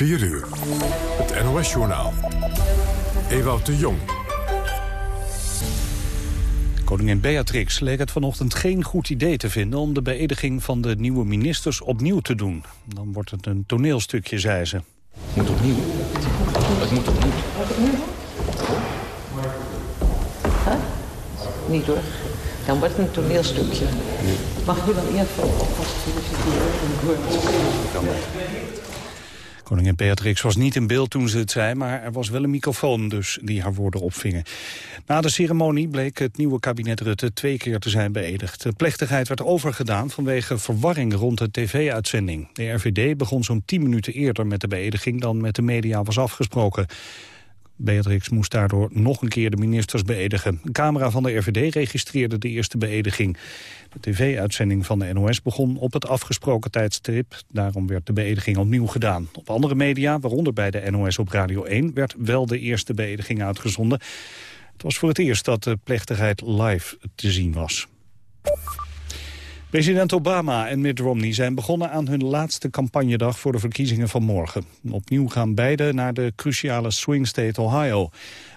4 uur. Het NOS-journaal. Ewout de Jong. Koningin Beatrix leek het vanochtend geen goed idee te vinden... om de beëdiging van de nieuwe ministers opnieuw te doen. Dan wordt het een toneelstukje, zei ze. Het moet opnieuw. Het moet opnieuw. Huh? Niet hoor. Dan wordt het een toneelstukje. Mag je wel even alvast feliciteren? Koningin Beatrix was niet in beeld toen ze het zei, maar er was wel een microfoon dus die haar woorden opvingen. Na de ceremonie bleek het nieuwe kabinet Rutte twee keer te zijn beëdigd. De plechtigheid werd overgedaan vanwege verwarring rond de tv-uitzending. De RVD begon zo'n tien minuten eerder met de beëdiging dan met de media was afgesproken. Beatrix moest daardoor nog een keer de ministers beëdigen. Een camera van de RVD registreerde de eerste beëdiging. De tv-uitzending van de NOS begon op het afgesproken tijdstip. Daarom werd de beëdiging opnieuw gedaan. Op andere media, waaronder bij de NOS op Radio 1... werd wel de eerste beëdiging uitgezonden. Het was voor het eerst dat de plechtigheid live te zien was. President Obama en Mitt Romney zijn begonnen aan hun laatste campagnedag voor de verkiezingen van morgen. Opnieuw gaan beide naar de cruciale swing state Ohio.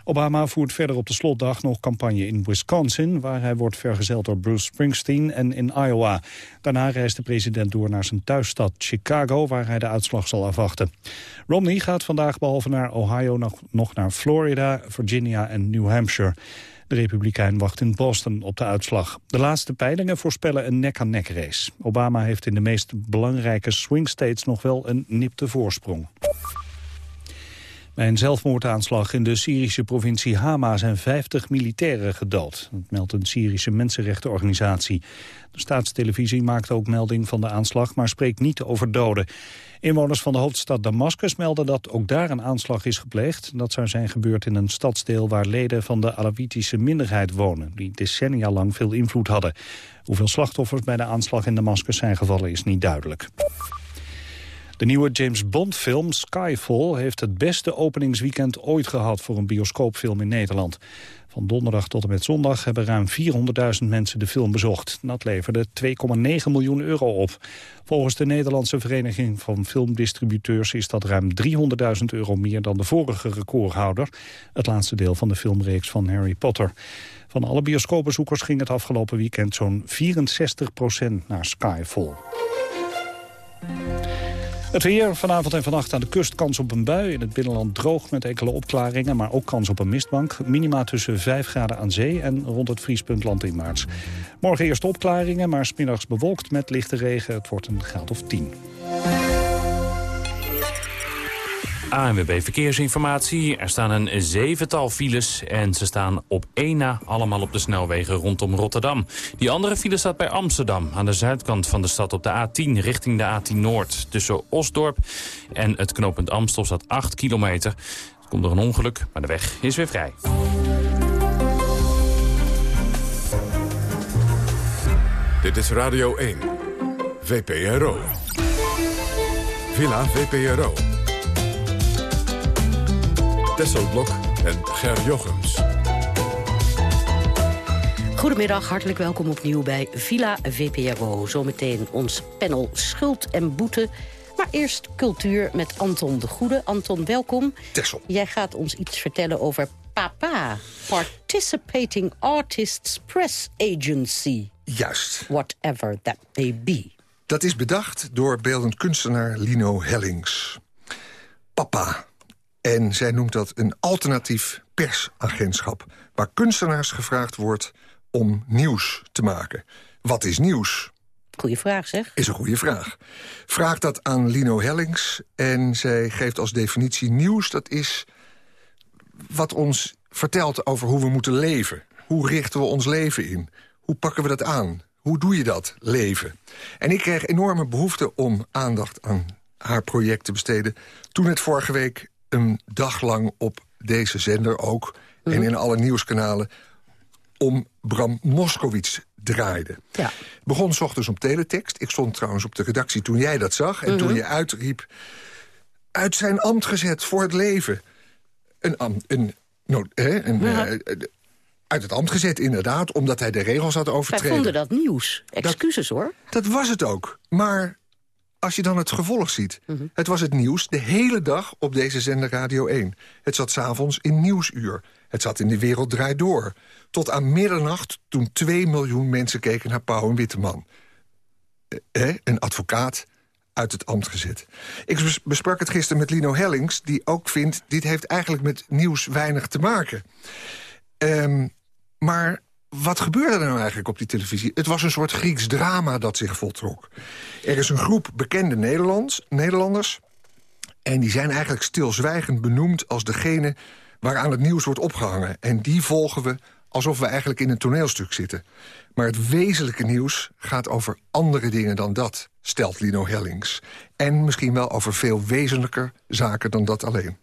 Obama voert verder op de slotdag nog campagne in Wisconsin... waar hij wordt vergezeld door Bruce Springsteen en in Iowa. Daarna reist de president door naar zijn thuisstad Chicago... waar hij de uitslag zal afwachten. Romney gaat vandaag behalve naar Ohio nog, nog naar Florida, Virginia en New Hampshire. De Republikein wacht in Boston op de uitslag. De laatste peilingen voorspellen een nek-aan-nek race. Obama heeft in de meest belangrijke swing states nog wel een nipte voorsprong. Bij een zelfmoordaanslag in de Syrische provincie Hama zijn 50 militairen gedood. Dat meldt een Syrische mensenrechtenorganisatie. De staatstelevisie maakt ook melding van de aanslag, maar spreekt niet over doden. Inwoners van de hoofdstad Damascus melden dat ook daar een aanslag is gepleegd. Dat zou zijn gebeurd in een stadsdeel waar leden van de Alawitische minderheid wonen... die decennia lang veel invloed hadden. Hoeveel slachtoffers bij de aanslag in Damascus zijn gevallen is niet duidelijk. De nieuwe James Bond-film Skyfall heeft het beste openingsweekend ooit gehad voor een bioscoopfilm in Nederland. Van donderdag tot en met zondag hebben ruim 400.000 mensen de film bezocht. Dat leverde 2,9 miljoen euro op. Volgens de Nederlandse Vereniging van Filmdistributeurs is dat ruim 300.000 euro meer dan de vorige recordhouder. Het laatste deel van de filmreeks van Harry Potter. Van alle bioscoopbezoekers ging het afgelopen weekend zo'n 64% naar Skyfall. Het weer vanavond en vannacht aan de kust kans op een bui. In het binnenland droog met enkele opklaringen, maar ook kans op een mistbank. Minima tussen 5 graden aan zee en rond het vriespunt land in maart. Morgen eerst opklaringen, maar smiddags bewolkt met lichte regen. Het wordt een graad of 10. ANWB Verkeersinformatie. Er staan een zevental files en ze staan op één na allemaal op de snelwegen rondom Rotterdam. Die andere file staat bij Amsterdam, aan de zuidkant van de stad op de A10 richting de A10 Noord. Tussen Osdorp en het knooppunt Amstel staat 8 kilometer. Er komt er een ongeluk, maar de weg is weer vrij. Dit is Radio 1. VPRO. Villa VPRO. Tesselblok en Ger Jochems. Goedemiddag, hartelijk welkom opnieuw bij Villa VPRO. Zometeen ons panel Schuld en Boete. Maar eerst cultuur met Anton de Goede. Anton, welkom. Tessel. Jij gaat ons iets vertellen over PAPA. Participating Artists Press Agency. Juist. Whatever that may be. Dat is bedacht door beeldend kunstenaar Lino Hellings. Papa. En zij noemt dat een alternatief persagentschap... waar kunstenaars gevraagd wordt om nieuws te maken. Wat is nieuws? Goeie vraag, zeg. Is een goede vraag. Vraag dat aan Lino Hellings en zij geeft als definitie nieuws... dat is wat ons vertelt over hoe we moeten leven. Hoe richten we ons leven in? Hoe pakken we dat aan? Hoe doe je dat, leven? En ik kreeg enorme behoefte om aandacht aan haar project te besteden... toen het vorige week een dag lang op deze zender ook... en in alle nieuwskanalen om Bram Moskowitz draaide. Ja. Begon s ochtends op teletext. Ik stond trouwens op de redactie toen jij dat zag. En toen je uitriep... uit zijn ambt gezet voor het leven. Een ambt... Een, no, hè, een, eh, uit het ambt gezet, inderdaad, omdat hij de regels had Wij overtreden. vonden dat nieuws. Excuses, hoor. Dat was het ook. Maar als je dan het gevolg ziet. Het was het nieuws de hele dag op deze zender Radio 1. Het zat s'avonds in Nieuwsuur. Het zat in De Wereld Draait Door. Tot aan middernacht toen 2 miljoen mensen keken naar Pauw en Witteman. Eh, een advocaat uit het ambt gezet. Ik besprak het gisteren met Lino Hellings... die ook vindt, dit heeft eigenlijk met nieuws weinig te maken. Um, maar wat gebeurde er nou eigenlijk op die televisie? Het was een soort Grieks drama dat zich voltrok. Er is een groep bekende Nederlands, Nederlanders... en die zijn eigenlijk stilzwijgend benoemd als degene waaraan het nieuws wordt opgehangen. En die volgen we alsof we eigenlijk in een toneelstuk zitten. Maar het wezenlijke nieuws gaat over andere dingen dan dat, stelt Lino Hellings. En misschien wel over veel wezenlijker zaken dan dat alleen.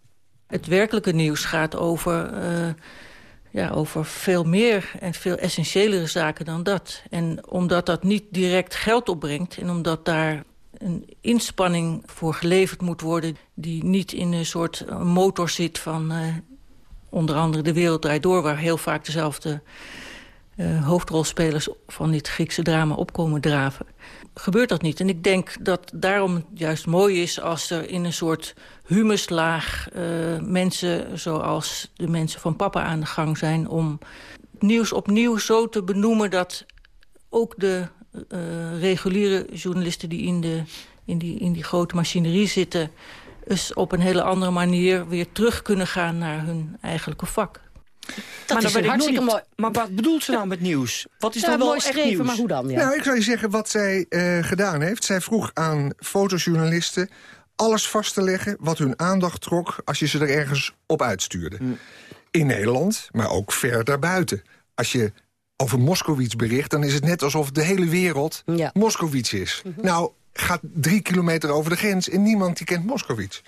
Het werkelijke nieuws gaat over... Uh ja, over veel meer en veel essentiëlere zaken dan dat. En omdat dat niet direct geld opbrengt... en omdat daar een inspanning voor geleverd moet worden... die niet in een soort motor zit van uh, onder andere de wereld draait door... waar heel vaak dezelfde uh, hoofdrolspelers van dit Griekse drama opkomen draven gebeurt dat niet. En ik denk dat daarom juist mooi is als er in een soort humuslaag... Uh, mensen zoals de mensen van papa aan de gang zijn... om nieuws opnieuw zo te benoemen dat ook de uh, reguliere journalisten... die in, de, in, die in die grote machinerie zitten... eens op een hele andere manier weer terug kunnen gaan naar hun eigenlijke vak. Dat maar is hartstikke mooi. Maar wat bedoelt ze nou met nieuws? Wat is ja, dan wel echt nieuws? maar hoe dan? Ja. Nou, ik zou je zeggen wat zij uh, gedaan heeft. Zij vroeg aan fotojournalisten alles vast te leggen wat hun aandacht trok... als je ze er ergens op uitstuurde. Hm. In Nederland, maar ook ver daarbuiten. Als je over Moskowitz bericht... dan is het net alsof de hele wereld ja. Moskowitz is. Mhm. Nou, gaat drie kilometer over de grens... en niemand die kent Moskowitz.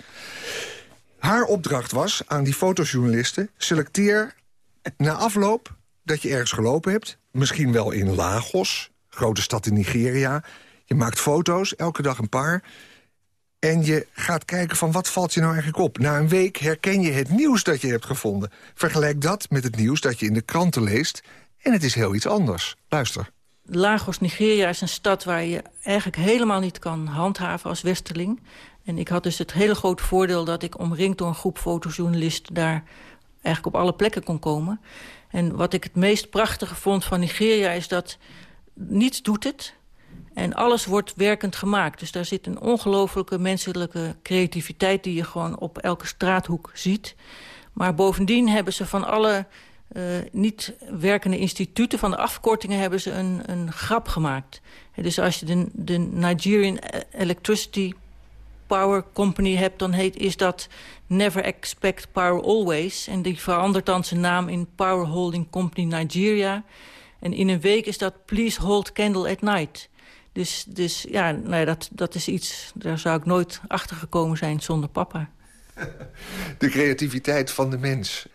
Haar opdracht was aan die fotojournalisten... selecteer na afloop dat je ergens gelopen hebt... misschien wel in Lagos, grote stad in Nigeria... je maakt foto's, elke dag een paar... en je gaat kijken van wat valt je nou eigenlijk op. Na een week herken je het nieuws dat je hebt gevonden. Vergelijk dat met het nieuws dat je in de kranten leest... en het is heel iets anders. Luister. Lagos, Nigeria is een stad waar je eigenlijk helemaal niet kan handhaven als westerling. En ik had dus het hele grote voordeel dat ik omringd door een groep fotojournalisten... daar eigenlijk op alle plekken kon komen. En wat ik het meest prachtige vond van Nigeria is dat niets doet het. En alles wordt werkend gemaakt. Dus daar zit een ongelofelijke menselijke creativiteit... die je gewoon op elke straathoek ziet. Maar bovendien hebben ze van alle uh, niet werkende instituten... van de afkortingen hebben ze een, een grap gemaakt. dus als je de, de Nigerian Electricity Power Company hebt... dan heet, is dat Never Expect Power Always. En die verandert dan zijn naam in Power Holding Company Nigeria. En in een week is dat Please Hold Candle at Night. Dus, dus ja, nou dat, dat is iets, daar zou ik nooit achter gekomen zijn zonder papa. De creativiteit van de mens.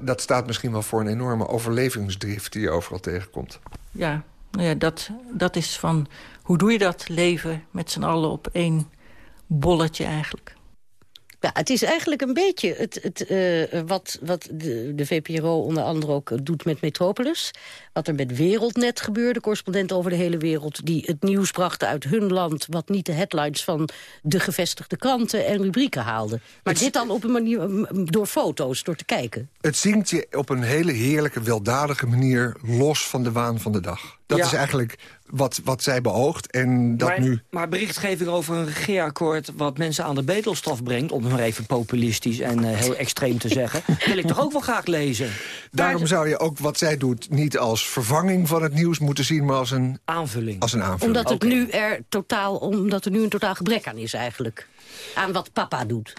Dat staat misschien wel voor een enorme overlevingsdrift die je overal tegenkomt. Ja, nou ja dat, dat is van hoe doe je dat leven met z'n allen op één bolletje eigenlijk. Ja, het is eigenlijk een beetje het, het, uh, wat, wat de, de, VPRO onder andere ook doet met Metropolis. Wat er met Wereldnet gebeurde, correspondenten over de hele wereld... die het nieuws brachten uit hun land... wat niet de headlines van de gevestigde kranten en rubrieken haalden. Maar dit dan op een manier door foto's, door te kijken. Het zingt je op een hele heerlijke, weldadige manier... los van de waan van de dag. Dat is eigenlijk wat, wat zij beoogt. En dat maar, nu... maar berichtgeving over een regeerakkoord... wat mensen aan de bedelstaf brengt... om het maar even populistisch en uh, heel extreem te zeggen... wil ik toch ook wel graag lezen. Daarom zou je ook wat zij doet... niet als vervanging van het nieuws moeten zien... maar als een aanvulling. Als een aanvulling. Omdat, het nu er totaal, omdat er nu een totaal gebrek aan is eigenlijk. Aan wat papa doet.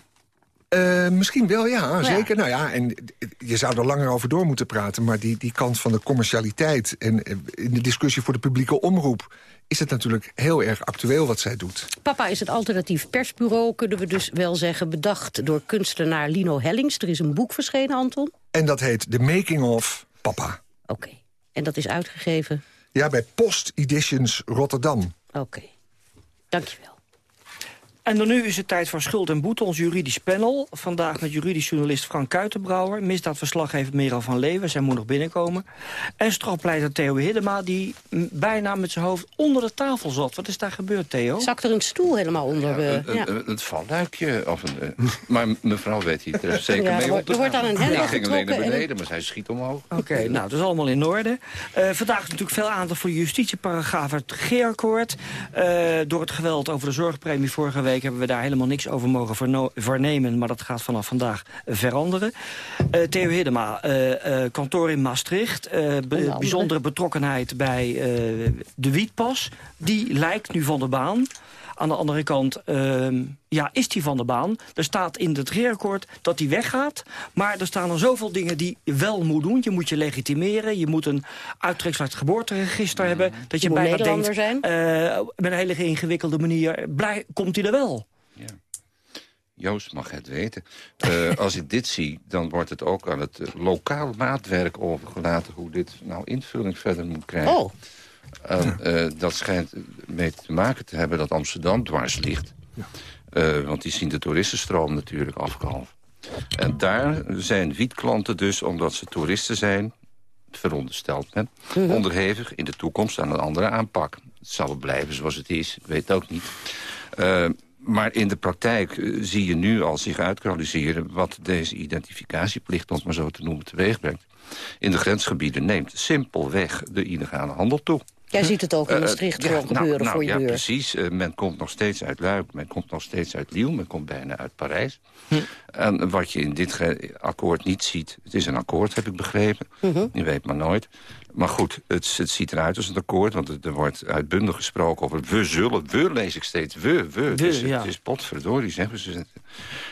Uh, misschien wel, ja, zeker. Nou ja, en je zou er langer over door moeten praten... maar die, die kant van de commercialiteit... en eh, in de discussie voor de publieke omroep... is het natuurlijk heel erg actueel wat zij doet. Papa is het alternatief persbureau, kunnen we dus wel zeggen... bedacht door kunstenaar Lino Hellings. Er is een boek verschenen, Anton. En dat heet The Making of Papa. Oké, en dat is uitgegeven? Ja, bij Post Editions Rotterdam. Oké, dankjewel. En dan nu is het tijd voor Schuld en Boete, ons juridisch panel. Vandaag met juridisch journalist Frank Kuitenbrouwer... misdaadverslaggever Merel van Leeuwen, zij moet nog binnenkomen... en strafpleiter Theo Hiddema, die bijna met zijn hoofd onder de tafel zat. Wat is daar gebeurd, Theo? Zakt er een stoel helemaal onder? Ja, eh, een, ja. een, een valluikje. Of een, eh, maar mevrouw weet hier er zeker Ja, mee er te er wordt aan een hendel Ik ging alleen naar en- beneden, maar zij schiet omhoog. Oké, nou, dat is allemaal in orde. Eh, vandaag is natuurlijk veel aandacht voor de justitieparagraaf uit het regeerakkoord. Eh, door het geweld over de zorgpremie vorige week... hebben we daar helemaal niks over mogen vernemen... maar dat gaat vanaf vandaag veranderen. Eh, Theo Hiddema, eh, eh, kantoor in Maastricht. be- bijzondere betrokkenheid bij de wietpas. Die lijkt nu van de baan. Aan de andere kant, ehm, ja, is die van de baan? Er staat in het regeerakkoord dat die weggaat. Maar er staan er zoveel dingen die je wel moet doen. Je moet je legitimeren. Je moet een uittreksel uit het geboorteregister hebben. Dat je, Je moet bijna Nederlander denkt, eh, met een hele ingewikkelde manier... Blij, komt hij er wel? Joost mag het weten. Eh, als ik dit zie, dan wordt het ook aan het eh, lokaal maatwerk overgelaten... hoe dit nou invulling verder moet krijgen. Oh, En, eh, dat schijnt mee te maken te hebben dat Amsterdam dwars ligt. Eh, want die zien de toeristenstroom natuurlijk afkalven. En daar zijn wietklanten dus, omdat ze toeristen zijn... veronderstelt men, onderhevig in de toekomst aan een andere aanpak. Het zal wel blijven zoals het is, weet het ook niet. Eh, maar in de praktijk eh, zie je nu al zich uitkristalliseren... wat deze identificatieplicht, om het maar zo te noemen, teweeg brengt. In de grensgebieden neemt simpelweg de illegale handel toe. Jij ziet het ook in Maastricht ja, gewoon nou, gebeuren nou, voor je ja, deur. precies. Eh, men komt nog steeds uit Luik, men komt nog steeds uit Lille... men komt bijna uit Parijs. En wat je in dit akkoord niet ziet... het is een akkoord, heb ik begrepen. Mhm. Je weet maar nooit. Maar goed, het, het ziet eruit als een akkoord... want er, er wordt uitbundig gesproken over we zullen... we lees ik steeds, we, we. het, is, ja. het is potverdorie, zeggen ze.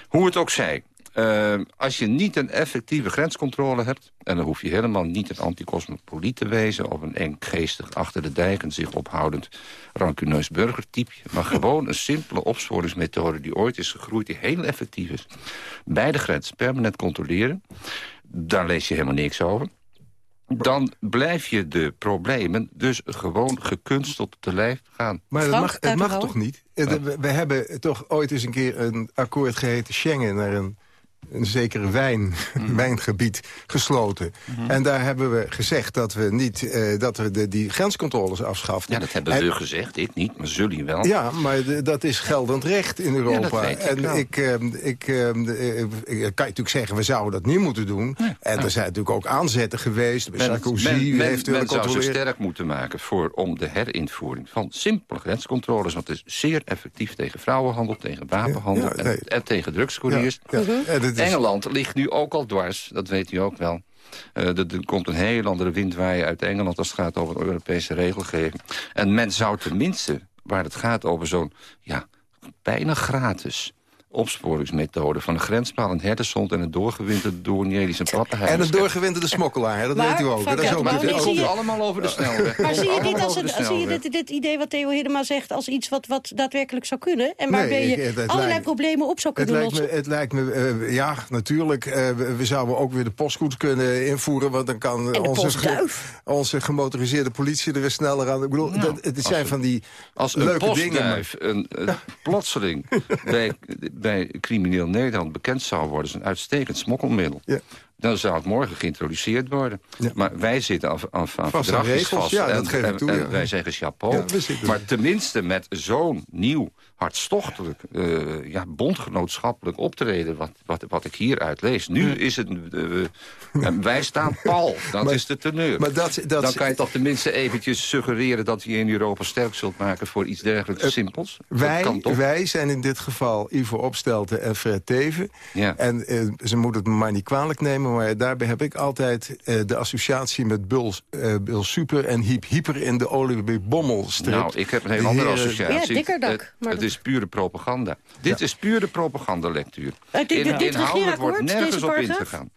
Hoe het ook zij... eh, als je niet een effectieve grenscontrole hebt... en dan hoef je helemaal niet een anticosmopoliet te wezen... of een eng geestig achter de dijken zich ophoudend rancuneus burgertype... maar gewoon een simpele opsporingsmethode die ooit is gegroeid... die heel effectief is. Bij de grens permanent controleren. Daar lees je helemaal niks over. Dan blijf je de problemen dus gewoon gekunsteld te lijf gaan. Maar het Frank, mag, het mag toch niet? Het- we, we hebben toch ooit eens een keer een akkoord geheten Schengen... naar een, een zekere wijn, Mhm. wijngebied gesloten. En daar hebben we gezegd dat we, niet, eh, dat we de, die grenscontroles afschaften. Ja, dat hebben En- we gezegd. Ik niet, maar jullie wel. Ja, maar de- dat is geldend recht in Europa. dat weet ik en wel. ik, ehm, ik, ik kan je natuurlijk zeggen, we zouden dat niet moeten doen. En er zijn natuurlijk ook aanzetten geweest. Men, Sarkozy men, men, heeft willen men zou ze sterk moeten maken voor, om de herinvoering van simpele grenscontroles. Want het is zeer effectief tegen vrouwenhandel, tegen wapenhandel Ja, ja, nee. en, en tegen drugscouriers. Ja, ja. En het Engeland ligt nu ook al dwars, dat weet u ook wel. Eh, er, er komt een heel andere wind waaien uit Engeland als het gaat over Europese regelgeving. En men zou tenminste, waar het gaat over zo'n ja, bijna gratis opsporingsmethode... van een grenspaal, een herdershond en een doorgewinterde Doornielis en Pappenheim. En een doorgewinterde smokkelaar, hè, dat Maar, weet u ook. Dat is ook maar je- allemaal over de snelweg. Maar zie je, dit als de zie je dit, dit idee wat Theo Hiddema zegt... als iets wat, wat daadwerkelijk zou kunnen? En waarbij Nee, je het allerlei lijkt- problemen op zou Het kunnen lijkt, me, lossen? het lijkt me, eh, ja, natuurlijk. eh, we, we zouden ook weer de postkoets kunnen invoeren. Want dan kan de onze, postduif. onze gemotoriseerde politie er weer sneller aan. Ik bedoel, Nou, dat, het zijn als van die Als een leuke dingen. postduif een, een plotseling bij, bij crimineel Nederland bekend zou worden... is een uitstekend smokkelmiddel. Ja. Dan zou het morgen geïntroduceerd worden. Ja. Maar wij zitten aan, aan, aan Vast aan regels, vast. ja, en, dat geef ik en- toe, en ja. wij zeggen chapeau. Maar tenminste met zo'n nieuw, hartstochtelijk... eh, ja, bondgenootschappelijk optreden... Wat, wat, wat ik hieruit lees. Nu is het... eh, wij staan pal. Dat Maar- is de teneur. maar dat- dat- Dan kan je toch tenminste eventjes suggereren... dat je in Europa sterk zult maken voor iets dergelijks simpels. Dat Wij, wij zijn in dit geval Ivo Opstelten en Fred Teven. Ja. En eh, ze moeten het me maar niet kwalijk nemen... maar daarbij heb ik altijd eh, de associatie met Bul, eh, Bul Super en Hiep Hyper in de Olivier Bommelstrip. Nou, ik heb een heel De andere associatie. Ja, dikkerdak, Het, maar het dat- is pure propaganda. Dit is pure propagandalectuur. Eh, dit- inhoudelijk wordt nergens op ingegaan.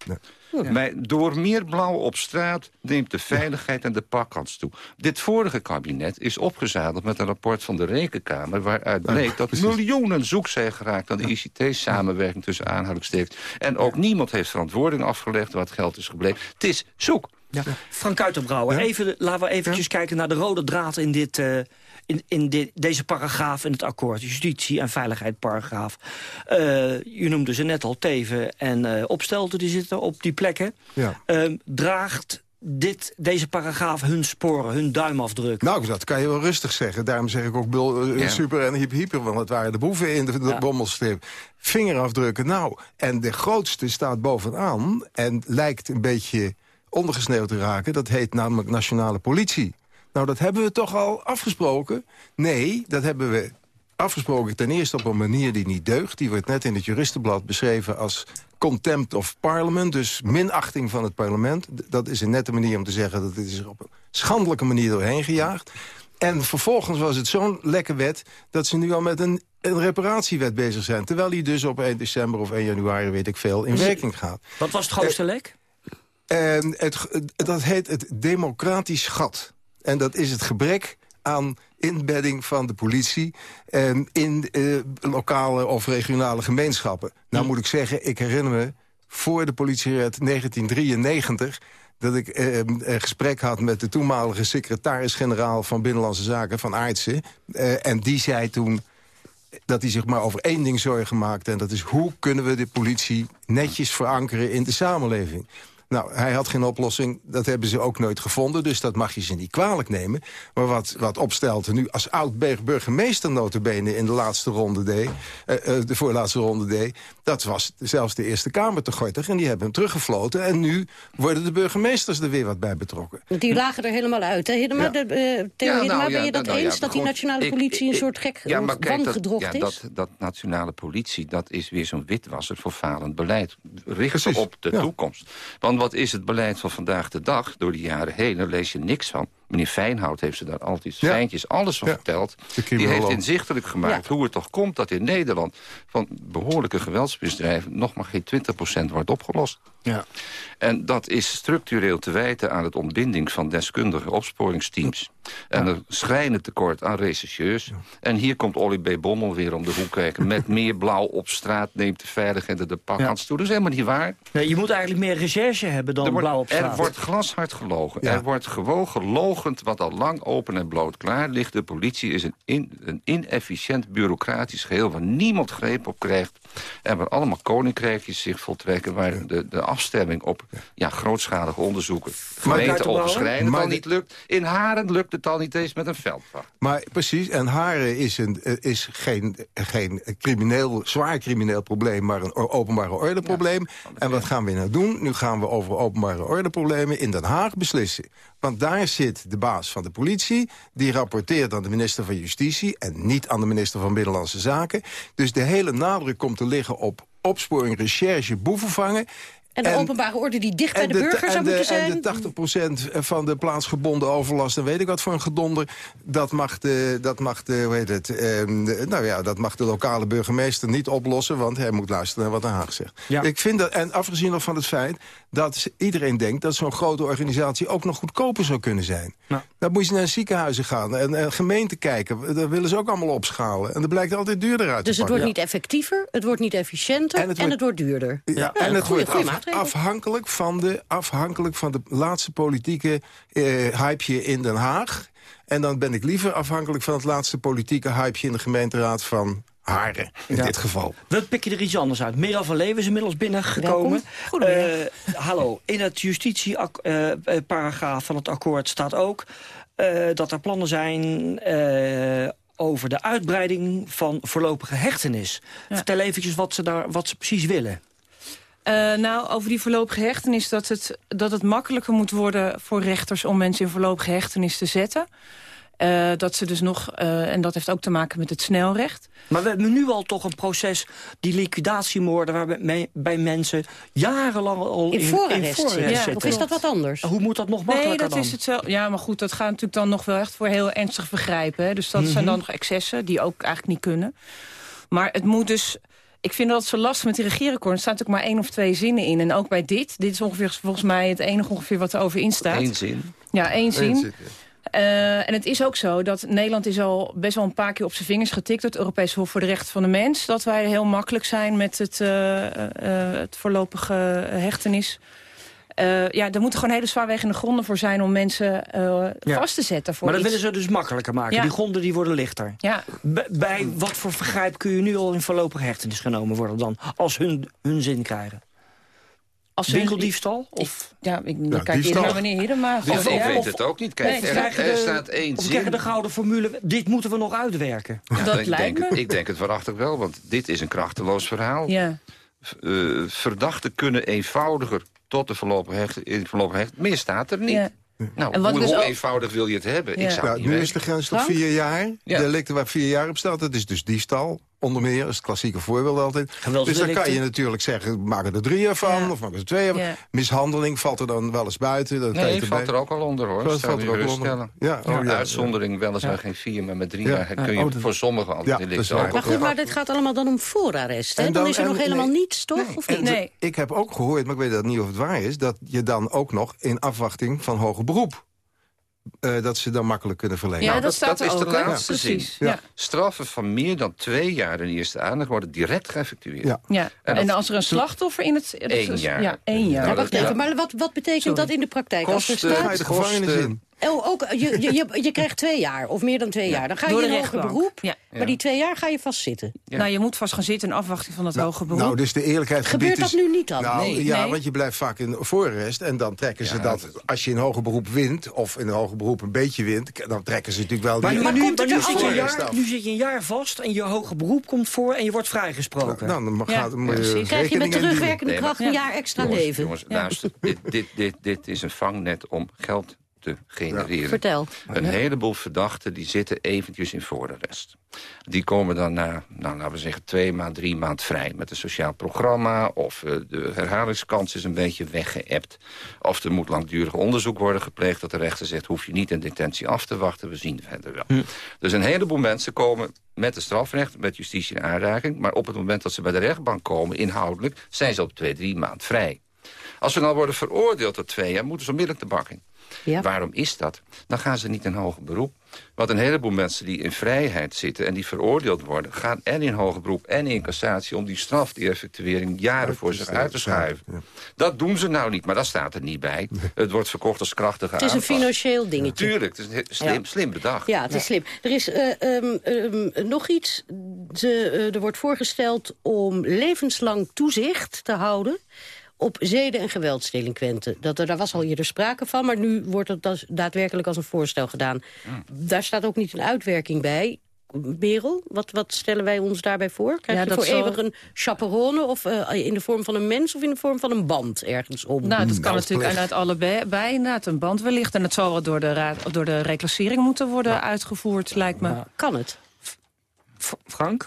Bij, door meer blauw op straat neemt de veiligheid en de pakkans toe. Dit vorige kabinet is opgezadeld met een rapport van de Rekenkamer... waaruit bleek dat miljoenen zoek zijn geraakt aan de ICT-samenwerking tussen aanhalingstekens. En ook niemand heeft verantwoording afgelegd wat geld is gebleven. Het is zoek. Ja. Frank Uiterbrouwer, even, laten we eventjes kijken naar de rode draad in dit, eh, in, in de, deze paragraaf in het akkoord, justitie- en veiligheidsparagraaf. Uh, je noemde ze net al Teven en uh, Opstelten, die zitten op die plekken. Ja. Uh, draagt dit, deze paragraaf hun sporen, hun duimafdruk? Nou, dat kan je wel rustig zeggen. Daarom zeg ik ook bul, Ja. super en hyper, hyper, want het waren de boeven in de, de Ja. bommelstrip. Vingerafdrukken, nou. En de grootste staat bovenaan en lijkt een beetje ondergesneeuwd te raken. Dat heet namelijk nationale politie. Nou, dat hebben we toch al afgesproken? Nee, dat hebben we afgesproken ten eerste op een manier die niet deugt. Die wordt net in het juristenblad beschreven als contempt of parliament. Dus minachting van het parlement. Dat is een nette manier om te zeggen dat dit is er op een schandelijke manier doorheen gejaagd. En vervolgens was het zo'n lekker wet... dat ze nu al met een, een reparatiewet bezig zijn. Terwijl die dus op 1 december of 1 januari, weet ik veel, in werking gaat. Wat was het grootste lek? En het, dat heet het democratisch gat. En dat is het gebrek aan inbedding van de politie... In eh, lokale of regionale gemeenschappen. Nou moet ik zeggen, ik herinner me voor de politiewet 1993 dat ik eh, een gesprek had met de toenmalige secretaris-generaal... van Binnenlandse Zaken, van Aartsen. Eh, en die zei toen dat hij zich maar over één ding zorgen maakte... en dat is hoe kunnen we de politie netjes verankeren in de samenleving. Nou, hij had geen oplossing, dat hebben ze ook nooit gevonden... dus dat mag je ze niet kwalijk nemen. Maar wat, wat Opstelten nu als oud-burgemeester notabene in de laatste ronde deed... eh, eh, de voorlaatste ronde deed... dat was zelfs de Eerste Kamer te gortig en die hebben hem teruggefloten... en nu worden de burgemeesters er weer wat bij betrokken. Want Die lagen er helemaal uit. Hè? Hedema, Ja. de, eh, Theo Ja, Hedema, nou, ben ja, je dat nou, ja, eens? dat die nationale ik- politie een soort gek ja, maar kijk, dat, ja, is? dat, dat nationale politie, dat is weer zo'n witwasser voor falend beleid. Richten Precies, op de ja. toekomst. Want wat is het beleid van vandaag de dag? Door de jaren heen, daar lees je niks van. Meneer Fijnhout heeft ze daar altijd Ja. fijntjes alles van Ja. verteld. Die heeft inzichtelijk gemaakt Ja. hoe het toch komt dat in Nederland... van behoorlijke geweldsmisdrijven nog maar geen 20% wordt opgelost. Ja. En dat is structureel te wijten aan het ontbinding van deskundige opsporingsteams. En een schrijnend tekort aan rechercheurs. En hier komt Olly B. Bommel weer om de hoek kijken... met meer blauw op straat, neemt de veiligheid de pakhans toe. Dat is helemaal niet waar. Nee, je moet eigenlijk meer recherche hebben dan wordt, blauw op straat. er wordt glashard gelogen. Ja. Er wordt gewoon wat al lang open en bloot klaar ligt. De politie is een, in, een inefficiënt bureaucratisch geheel... waar niemand greep op krijgt. En waar allemaal koninkrijkjes zich voltrekken... waar de, de afstemming op ja, grootschalige onderzoeken... gemeente Maar al niet lukt. In Haren lukt het al niet eens met een veldwacht. Maar precies, en Haren is, een, eh, is geen, geen crimineel, zwaar crimineel probleem... maar een openbare ordeprobleem. en wat gaan we nou doen? Nu gaan we over openbare ordeproblemen in Den Haag beslissen. Want daar zit de baas van de politie. Die rapporteert aan de minister van Justitie... en niet aan de minister van Binnenlandse Zaken. Dus de hele nadruk komt te liggen op opsporing, recherche, boeven vangen... en de openbare orde die dicht bij de, burger en zou de, moeten zijn? En de 80% van de plaatsgebonden overlast... en weet ik wat voor een gedonder... dat mag de, dat mag de, hoe heet het, ehm, de- nou ja, dat mag de lokale burgemeester niet oplossen... want hij moet luisteren naar wat Den Haag zegt. Ja. Ik vind dat, en afgezien nog van het feit... dat iedereen denkt dat zo'n grote organisatie... ook nog goedkoper zou kunnen zijn. Nou. Dan moet je naar ziekenhuizen gaan en, en gemeenten kijken. Daar willen ze ook allemaal opschalen. En dat blijkt altijd duurder uit te Dus het wordt niet effectiefjer, het wordt niet efficiënter En het en wordt- het wordt duurder. Ja, Ja, en het goeie- wordt goeie afhankelijk, van de, afhankelijk van de laatste politieke eh, hypeje in Den Haag. En dan ben ik liever afhankelijk van het laatste politieke hypeje in de gemeenteraad van Haren, in Ja. dit geval. We pikken er iets anders uit. Merel van Leeuwen is inmiddels binnengekomen. Eh, hallo, in het justitieparagraaf van het akkoord staat ook... eh, dat er plannen zijn eh, over de uitbreiding van voorlopige hechtenis. Vertel eventjes wat ze, daar, wat ze precies willen. Eh, nou, over die voorlopige hechtenis... Dat het, dat het makkelijker moet worden voor rechters... om mensen in voorlopige hechtenis te zetten. Eh, dat ze dus nog... eh, en dat heeft ook te maken met het snelrecht. Maar we hebben nu al toch een proces, die liquidatiemoorden... waarbij bij mensen jarenlang al In voorarrest voorarrest zitten. Ja, zitten. Of is dat wat anders? Hoe moet dat nog Nee, makkelijker dat dan? is het zo. Ja, maar goed, dat gaat natuurlijk dan nog wel echt voor heel ernstig vergrijpen. Hè. Dus dat Mhm. zijn dan nog excessen die ook eigenlijk niet kunnen. Maar het moet dus... Ik vind dat zo lastig met die regeerakkoord. Er staat natuurlijk maar één of twee zinnen in. En ook bij dit. Dit is ongeveer volgens mij het enige ongeveer wat er over in staat. Eén zin. Ja, één zin. Eén zin, Eh, en het is ook zo dat Nederland is al best wel een paar keer op zijn vingers getikt... door het Europees Hof voor de Rechten van de Mens. Dat wij heel makkelijk zijn met het, eh, eh, het voorlopige hechtenis. Eh, ja, er moeten gewoon hele zwaarwegende gronden voor zijn... om mensen eh, Ja. vast te zetten voor Maar dat iets. willen ze dus makkelijker maken. Ja. Die gronden die worden lichter. Ja. Bij, wat voor vergrijp kun je nu al in voorlopige hechtenis genomen worden dan? Als hun hun zin krijgen? Als Winkeldiefstal? Of, Ja, ik Ja, kijk diefstal. eerder naar meneer Hiddema. Of, Of- ik weet het ook niet. Kijk, Nee, er, krijgen er de- staat één of zin. krijgen de gouden formule, dit moeten we nog uitwerken? Ja, Dat ik lijkt denk, me. Ik denk het waarachtig wel, want dit is een krachteloos verhaal. Ja. Eh, verdachten kunnen eenvoudiger tot de voorlopige hecht, voorlopige hecht. Meer staat er niet. Ja. Nou, En wat hoe, dus hoe ook- eenvoudig wil je het hebben? Ja. Ik zou Nou, nu is de grens toch Frank? vier jaar. Ja. Delicten waar vier jaar op staat, dat is dus diefstal. Onder meer, dat is het klassieke voorbeeld altijd. Dus dan kan je natuurlijk zeggen, maken er drie ervan, Ja. of maken er twee ervan. Ja. Mishandeling valt er dan wel eens buiten. Je Nee, het valt er ook al onder hoor. Dat valt er ook onder. Ja, oh, ja. Uitzondering weliswaar geen vier, maar met drie Ja. jaar kun je Ja, oh, dat- voor sommigen Ja, altijd dat waar. ook Maar goed, maar dit gaat allemaal dan om voorarrest. Hè? En Dan, dan- is er nog helemaal nee. niets, toch? Of niet? Nee. Ik heb ook gehoord, maar ik weet dat niet of het waar is... dat je dan ook nog in afwachting van hoger beroep... eh, dat ze dan makkelijk kunnen verlenen. Ja, Nou, dat, dat- staat dat er is de laatste Precies. zin. Ja. Straffen van meer dan twee jaar in eerste aandacht worden direct geëffectueerd. Ja. Ja. En als er een slachtoffer in het... Eén jaar. Ja, één jaar. Ja, wacht Ja. even, maar wat, wat betekent Sorry. dat in de praktijk? Als er Kosten, ga je staat... de gevangenis kosten- in. Oh, ook, je, je, je, je krijgt twee jaar, of meer dan twee jaar. Dan ga je in hoger beroep, Ja. maar die twee jaar ga je vastzitten. Ja. Nou, je moet vast gaan zitten in afwachting van het hoger beroep. Nou, dus de eerlijkheid Gebeurt dat is- nu niet dan? Nou, Nee. ja, Nee. want je blijft vaak in voorarrest. En dan trekken ze Ja, dat, als je in hoger beroep wint... of in hoger beroep een beetje wint... dan trekken ze natuurlijk wel... Maar, die- nu, maar het nu, zit je een jaar, nu zit je een jaar vast en je hoger beroep komt voor en je wordt vrijgesproken. Nou, dan mag, Ja, gaat, dan moet je. Krijg je met terugwerkende maar- kracht een Ja. jaar extra leven? jongens luister, dit, dit, dit, dit is een vangnet om geld te genereren. Vertel. Een heleboel verdachten die zitten eventjes in voorarrest. Die komen dan na, nou, laten we zeggen, twee maand, drie maand vrij... met een sociaal programma of eh, de herhalingskans is een beetje weggeëpt. Of er moet langdurig onderzoek worden gepleegd... dat de rechter zegt, hoef je niet in detentie af te wachten, we zien verder wel. Dus een heleboel mensen komen met het strafrecht, met justitie in aanraking... maar op het moment dat ze bij de rechtbank komen, inhoudelijk... zijn ze op twee, drie maand vrij. Als ze dan worden veroordeeld tot twee jaar, moeten ze onmiddellijk de bak in. Ja. Waarom is dat? Dan gaan ze niet in hoger beroep. Want een heleboel mensen die in vrijheid zitten en die veroordeeld worden... gaan en in hoger beroep en in cassatie om die straf, die effectuering... jaren voor zich uit te schuiven. Dat doen ze nou niet, maar dat staat er niet bij. Het wordt verkocht als krachtige Het is een financieel dingetje. Tuurlijk, het is een slim, Ja. slim bedacht. Ja, het is slim. Er is eh, ehm, ehm, nog iets. Eh, er wordt voorgesteld om levenslang toezicht te houden op zeden- en geweldsdelinquenten. Dat, er- daar was al eerder sprake van, maar nu wordt het dus daadwerkelijk als een voorstel gedaan. Daar staat ook niet een uitwerking bij. Merel, wat, wat stellen wij ons daarbij voor? Krijg Ja, je voor zal- eeuwig een chaperone of eh, in de vorm van een mens... of in de vorm van een band ergens om? Nou, dat kan Nou, natuurlijk uit allebei, bij, inderdaad, een band wellicht. En het zal wel door de, raad, door de reclassering moeten worden uitgevoerd, lijkt me. kan het? F- Frank?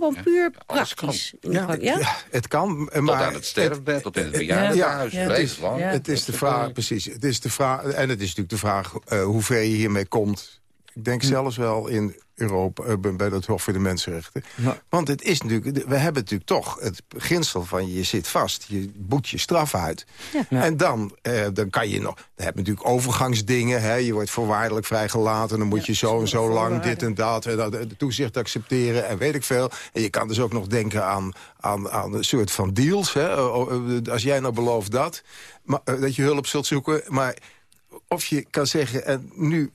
Gewoon puur alles kan. praktisch. Ja, ja? ja? het kan, Tot maar... aan het sterfbed, tot in het bejaardenhuis. Ja. Het is de vraag, precies. Het is de vraag, en het is natuurlijk de vraag eh, hoe ver je hiermee komt. Ik denk zelfs wel in Europa, eh, bij- dat Hof voor de Mensenrechten. Want het is natuurlijk, we hebben natuurlijk toch het beginsel van je zit vast. Je boet je straf uit. En dan, eh, dan kan je nog, dan heb je natuurlijk overgangsdingen. Hè, je wordt voorwaardelijk vrijgelaten. Dan moet je zo en zo lang dit en dat. En dat, de toezicht accepteren en weet ik veel. En je kan dus ook nog denken aan, aan, aan een soort van deals. Hè. Oh, oh, Als jij nou belooft dat, maar, eh, dat je hulp zult zoeken. Maar of je kan zeggen, en nu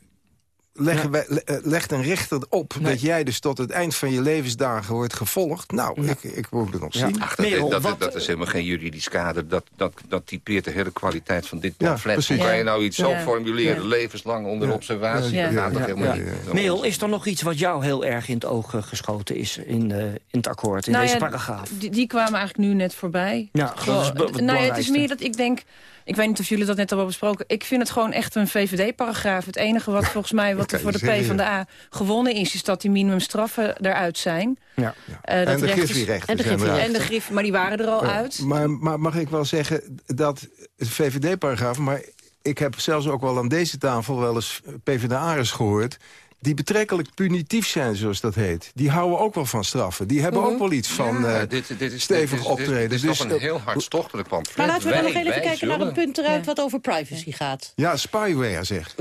leggen wij, eh, legt een rechter op... dat jij dus tot het eind van je levensdagen wordt gevolgd. Nou, ik, ik moet het nog zien. Ach, dat, Merel, dat, wat- dat is helemaal geen juridisch kader. Dat, dat, dat typeert de hele kwaliteit van dit Ja, pamflet. Hoe precies. kan je nou iets zo formuleren, Ja. levenslang onder observatie? Ja. Dat gaat toch Ja. helemaal Ja. niet. Merel, is er nog iets wat jou heel erg in het oog eh, geschoten is in, eh, in het akkoord, in Nou deze ja, paragraaf? Die, die kwamen eigenlijk nu net voorbij. Ja, dat is nou ja, het is meer dat ik denk... Ik weet niet of jullie dat net al hebben besproken. Ik vind het gewoon echt een VVD-paragraaf. Het enige wat volgens mij wat er voor de zeggen, PvdA gewonnen is... is dat die minimumstraffen eruit zijn. Ja. Eh, dat en de rechters- griffierechten en de zijn eruit. En de griff, maar die waren er al uit. Maar, maar mag ik wel zeggen dat het VVD-paragraaf... maar ik heb zelfs ook wel aan deze tafel wel eens PvdA'ers gehoord... die betrekkelijk punitief zijn, zoals dat heet. Die houden ook wel van straffen. Die hebben ook wel iets van Ja, eh, dit, dit is, stevig dit is, optreden. Dit is dus, toch een eh, heel hartstochtelijk pamflet. Maar laten we dan nog even kijken naar een punt eruit Ja. wat over privacy gaat. Ja, spyware zeg.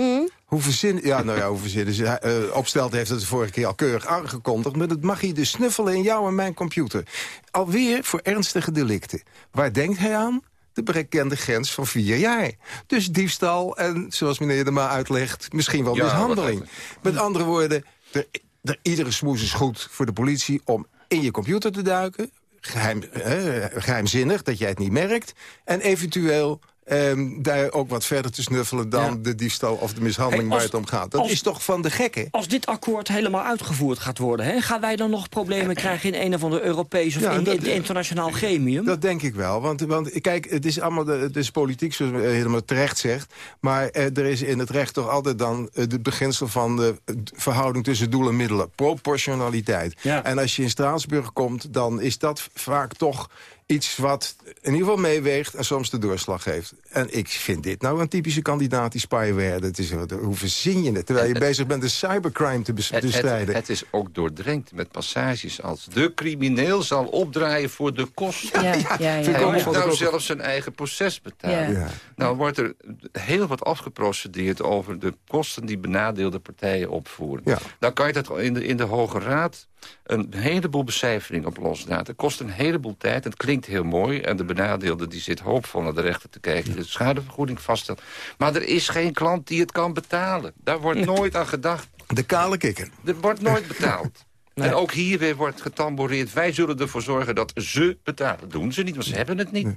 Hoe verzinnen... Ja, nou ja, hoe verzinnen ze... eh, Opstelt heeft het de vorige keer al keurig aangekondigd... maar dat mag hij dus snuffelen in jou en mijn computer. Alweer voor ernstige delicten. Waar denkt hij aan? De bekende grens van vier jaar. Dus diefstal en, zoals meneer de Ma uitlegt, misschien wel Ja, mishandeling. Met andere woorden, de, de, iedere smoes is goed voor de politie... om in je computer te duiken, geheim, eh, geheimzinnig, dat jij het niet merkt... en eventueel ehm, daar ook wat verder te snuffelen dan Ja. de diefstal of de mishandeling Hey, als- waar het om gaat. Dat als- is toch van de gekken? Als dit akkoord helemaal uitgevoerd gaat worden... Hè, gaan wij dan nog problemen krijgen in een of ander Europees... of Ja, in, dat- in- internationaal gremium? Dat denk ik wel. Want, want kijk, het is allemaal de, het is politiek, zoals u helemaal terecht zegt. Maar eh, er is in het recht toch altijd dan eh, het beginsel van de eh, verhouding tussen doel en middelen. Proportionaliteit. Ja. En als je in Straatsburg komt, dan is dat vaak toch iets wat in ieder geval meeweegt en soms de doorslag geeft. En ik vind dit nou een typische kandidaat die spyware. Dat is, hoe verzin je het? Terwijl je bezig bent de cybercrime te bes- Het, het, bestrijden. het is ook doordrenkt met passages als... de crimineel zal opdraaien voor de kosten. Ja, ja, ja. Hij moet nou zelf zijn eigen proces betalen. Ja. Ja. Nou wordt er heel wat afgeprocedeerd over de kosten die benadeelde partijen opvoeren. Ja. Dan kan je dat in de, in de Hoge Raad een heleboel becijfering op loslaten. Het kost een heleboel tijd, het klinkt heel mooi... en de benadeelde die zit hoopvol naar de rechter te kijken... de schadevergoeding vaststelt. Maar er is geen klant die het kan betalen. Daar wordt nooit aan gedacht. De kale kikker. Er wordt nooit betaald. En ook hier weer wordt getamboreerd. Wij zullen ervoor zorgen dat ze betalen. Doen ze niet, want ze hebben het niet.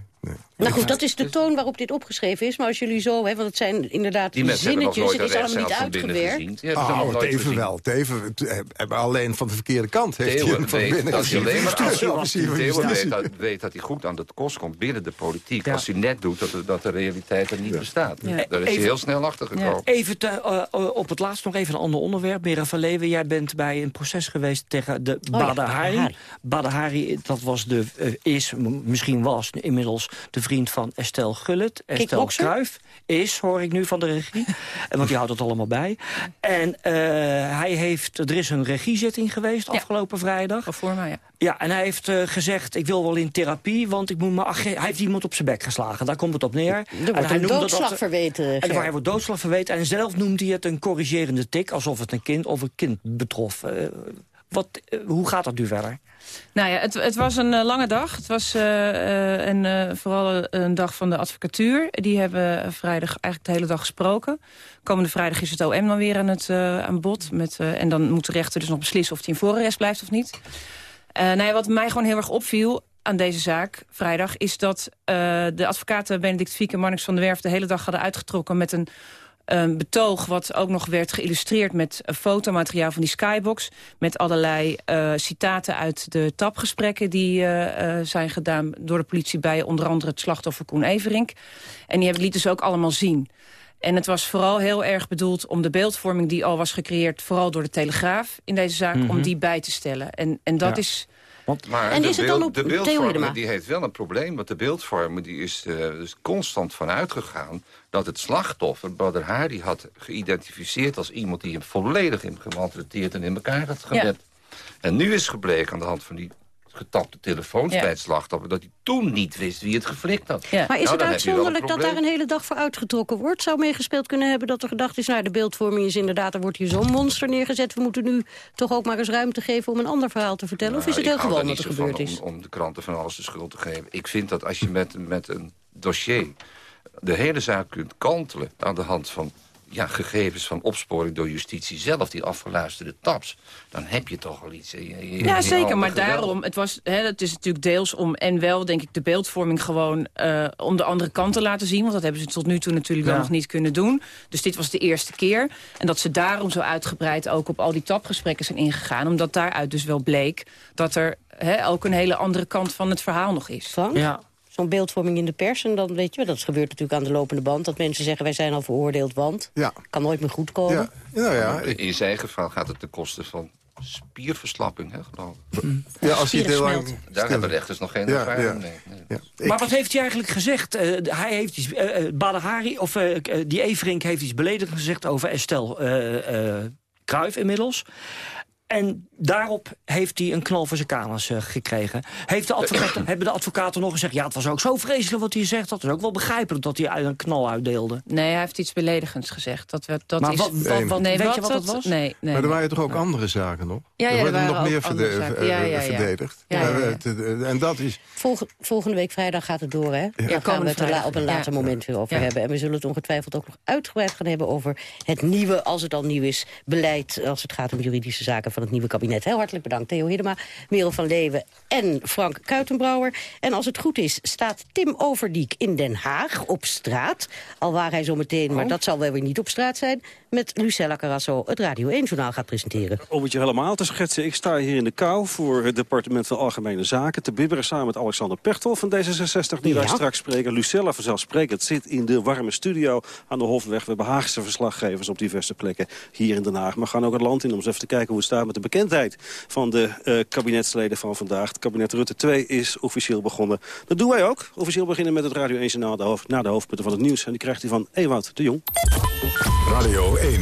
Nou goed, dat is de toon waarop dit opgeschreven is. Maar als jullie zo, hè, want het zijn inderdaad Die zinnetjes, het is allemaal niet uitgewerkt. ze Oh, Teven gezien. wel. Teven eh, hebben alleen van de verkeerde kant. Heeft Theo hij hem van weet binnen hij alleen maar als Theo weet dat, weet dat hij goed aan de kost komt binnen de politiek. Ja. Als hij net doet dat, de- dat de realiteit er niet bestaat. Ja. Daar is hij Even- heel snel achter gekomen. Even te, eh, eh, op het laatst nog even een ander onderwerp. Mera van Leeuwen, jij bent bij een proces geweest tegen de ja, Badahari. Badahari. Badahari, dat was de, eh, is, misschien was inmiddels de vriend van Estelle Gullit. Estelle? Kruijf is, hoor ik nu van de regie. En Want die houdt het allemaal bij. En eh, hij heeft, er is een regiezitting geweest afgelopen vrijdag. Of voor mij, ja. Ja, en hij heeft eh, gezegd, ik wil wel in therapie, want ik moet me. Hij heeft iemand op zijn bek geslagen, daar komt het op neer. Er wordt hij noemde dat- doodslag verweten. en waar hij wordt doodslag verweten. En zelf noemt hij het een corrigerende tik, alsof het een kind of een kind betrof. Eh, wat, eh, hoe gaat dat nu verder? Nou ja, het, het was een eh, lange dag. Het was eh, vooral een dag van de advocatuur. Die hebben vrijdag eigenlijk de hele dag gesproken. Komende vrijdag is het OM dan weer aan het aan bod. Met, en dan moet de rechter dus nog beslissen of hij in voorarrest blijft of niet. Nou ja, wat mij gewoon heel erg opviel aan deze zaak vrijdag... is dat de advocaten Benedict Fiek en Marnix van der Werf... de hele dag hadden uitgetrokken met een een betoog wat ook nog werd geïllustreerd met fotomateriaal van die skybox. Met allerlei eh, citaten uit de tapgesprekken die eh, eh, zijn gedaan door de politie bij onder andere het slachtoffer Koen Everink. En die lieten ze ook allemaal zien. En het was vooral heel erg bedoeld om de beeldvorming die al was gecreëerd... vooral door de Telegraaf in deze zaak, om die bij te stellen. En, en dat Ja. is... Maar En de, is het dan beeld- op- de die heeft wel een probleem. Want de beeldvormer die is dus constant van uitgegaan... dat het slachtoffer, Badr Hari, had geïdentificeerd... als iemand die hem volledig in gemaltreteerd en in elkaar had gewerkt. En nu is gebleken aan de hand van die getapte telefoons Ja. bij het slachtoffer... dat hij toen niet wist wie het geflikt had. Ja. Maar is Nou, het uitzonderlijk dat daar een hele dag voor uitgetrokken wordt? Zou meegespeeld kunnen hebben dat er gedacht is... nou, de beeldvorming is inderdaad, er wordt hier zo'n monster neergezet... we moeten nu toch ook maar eens ruimte geven om een ander verhaal te vertellen? of is het Nou, heel ik hou gewoon wat er gebeurd is? Om, om de kranten van alles de schuld te geven. Ik vind dat als je met, met een dossier de hele zaak kunt kantelen... aan de hand van ja, gegevens van opsporing door justitie zelf... die afgeluisterde taps, dan heb je toch wel iets... in je- je Ja, zeker. Maar daarom, het, was, hè, het is natuurlijk deels om... en wel, denk ik, de beeldvorming gewoon eh, om de andere kant te laten zien. Want dat hebben ze tot nu toe natuurlijk wel Ja. nog niet kunnen doen. Dus dit was de eerste keer. En dat ze daarom zo uitgebreid ook op al die tapgesprekken zijn ingegaan. Omdat daaruit dus wel bleek dat er hè, ook een hele andere kant van het verhaal nog is. Frank? Ja. Zo'n beeldvorming in de pers en dan weet je... dat gebeurt natuurlijk aan de lopende band... dat mensen zeggen wij zijn al veroordeeld, want... Ja, kan nooit meer goed komen. ja. nou ja, ik- In zijn geval gaat het ten koste van spierverslapping, hè, geloof ik. ja als je het heel lang... Daar hebben rechters nog geen Ja, ervaring ja. mee. Nee. Ja. Ik- Maar wat heeft hij eigenlijk gezegd? Eh, hij heeft iets, eh, Badahari, of eh, eh, die Everink heeft iets beledigend gezegd over Estelle eh eh Kruijf inmiddels. En daarop heeft hij een knal voor zijn kanus uh, gekregen. Heeft de hebben de advocaten nog gezegd... ja, het was ook zo vreselijk wat hij zegt. Dat is ook wel begrijpelijk dat hij een knal uitdeelde. Nee, hij heeft iets beledigends gezegd. Dat, we, dat maar is, wat, wat, wat, nee, weet je wat dat was? Nee, nee, maar er waren toch ook andere zaken nog? Ja, ja, er worden er nog meer verde verde ja, ja, verdedigd. En dat is... Volg, volgende week vrijdag gaat het door, hè? Daar gaan we het op een later moment weer over hebben. En we zullen het ongetwijfeld ook nog uitgebreid gaan hebben... over het nieuwe, als het al nieuw is, beleid... als het gaat om juridische zaken van het nieuwe kabinet. Heel hartelijk bedankt, Theo Hiddema, Merel van Leeuwen en Frank Kuitenbrouwer. En als het goed is, staat Tim Overdiek in Den Haag op straat. Al waar hij zo meteen, maar oh. dat zal wel weer niet op straat zijn... met Lucella Carrasso het Radio 1-journaal gaat presenteren. Om het je helemaal te schetsen, ik sta hier in de kou... voor het departement van Algemene Zaken... te bibberen samen met Alexander Pechtel van D66... die ja. wij straks spreken. Lucella vanzelfsprekend zit in de warme studio aan de Hofweg. We hebben Haagse verslaggevers op diverse plekken hier in Den Haag. Maar we gaan ook het land in om eens even te kijken hoe het staat met de bekendheid... van de uh, kabinetsleden van vandaag. Het kabinet Rutte 2 is officieel begonnen. Dat doen wij ook. Officieel beginnen met het Radio 1 Journaal de, na de hoofdpunten van het nieuws. En die krijgt hij van Ewout de Jong. Radio 1,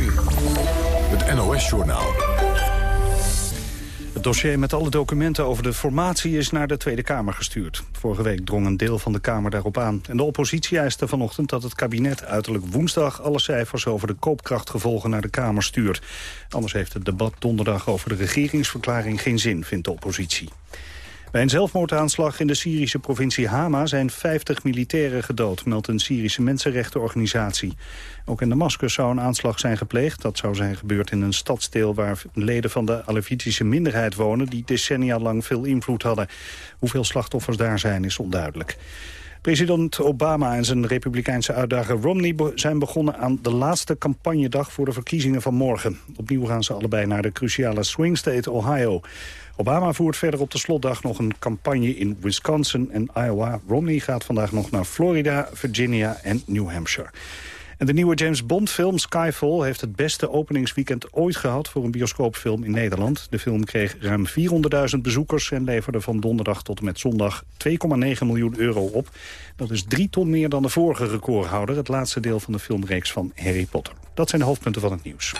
het NOS-journaal. Het dossier met alle documenten over de formatie is naar de Tweede Kamer gestuurd. Vorige week drong een deel van de Kamer daarop aan. En de oppositie eiste vanochtend dat het kabinet uiterlijk woensdag... alle cijfers over de koopkrachtgevolgen naar de Kamer stuurt. Anders heeft het debat donderdag over de regeringsverklaring geen zin, vindt de oppositie. Bij een zelfmoordaanslag in de Syrische provincie Hama zijn 50 militairen gedood, meldt een Syrische mensenrechtenorganisatie. Ook in Damascus zou een aanslag zijn gepleegd. Dat zou zijn gebeurd in een stadsdeel waar leden van de Alevitische minderheid wonen... die decennia lang veel invloed hadden. Hoeveel slachtoffers daar zijn is onduidelijk. President Obama en zijn republikeinse uitdager Romney zijn begonnen aan de laatste campagnedag voor de verkiezingen van morgen. Opnieuw gaan ze allebei naar de cruciale swing state Ohio. Obama voert verder op de slotdag nog een campagne in Wisconsin en Iowa. Romney gaat vandaag nog naar Florida, Virginia en New Hampshire. En de nieuwe James Bond film Skyfall heeft het beste openingsweekend ooit gehad voor een bioscoopfilm in Nederland. De film kreeg ruim 400.000 bezoekers en leverde van donderdag tot en met zondag 2,9 miljoen euro op. Dat is drie ton meer dan de vorige recordhouder, het laatste deel van de filmreeks van Harry Potter. Dat zijn de hoofdpunten van het nieuws.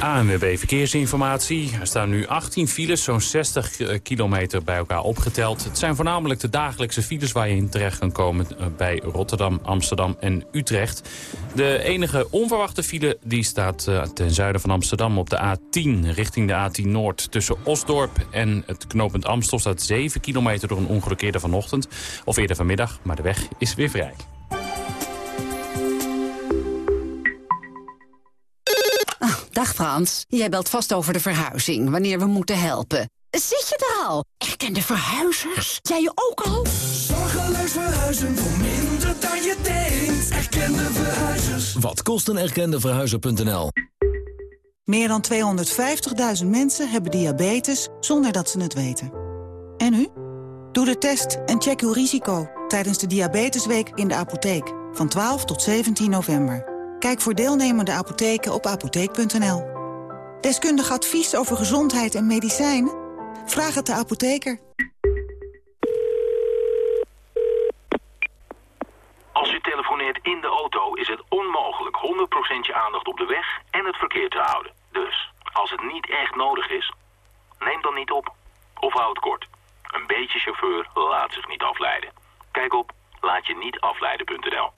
ANWB Verkeersinformatie. Er staan nu 18 files, zo'n 60 eh, kilometer bij elkaar opgeteld. Het zijn voornamelijk de dagelijkse files waar je in terecht kan komen... Eh, bij Rotterdam, Amsterdam en Utrecht. De enige onverwachte file die staat uh, ten zuiden van Amsterdam op de A10... richting de A10 Noord. Tussen Osdorp en het knooppunt Amstel staat 7 kilometer... door een ongeluk eerder vanochtend of eerder vanmiddag. Maar de weg is weer vrij. Dag Frans, jij belt vast over de verhuizing, wanneer we moeten helpen. Zit je er al? Erkende verhuizers? Jij je ook al? Zorgeloos verhuizen voor minder dan je denkt. Erkende verhuizers. Wat kost een erkende verhuizer.nl? Meer dan 250.000 mensen hebben diabetes zonder dat ze het weten. En u? Doe de test en check uw risico tijdens de Diabetesweek in de apotheek. Van 12 tot 17 november. Kijk voor deelnemende apotheken op apotheek.nl. Deskundig advies over gezondheid en medicijnen? Vraag het de apotheker. Als u telefoneert in de auto is het onmogelijk 100% je aandacht op de weg en het verkeer te houden. Dus, als het niet echt nodig is, neem dan niet op. Of houd kort. Een beetje chauffeur laat zich niet afleiden. Kijk op laatje-niet-afleiden.nl.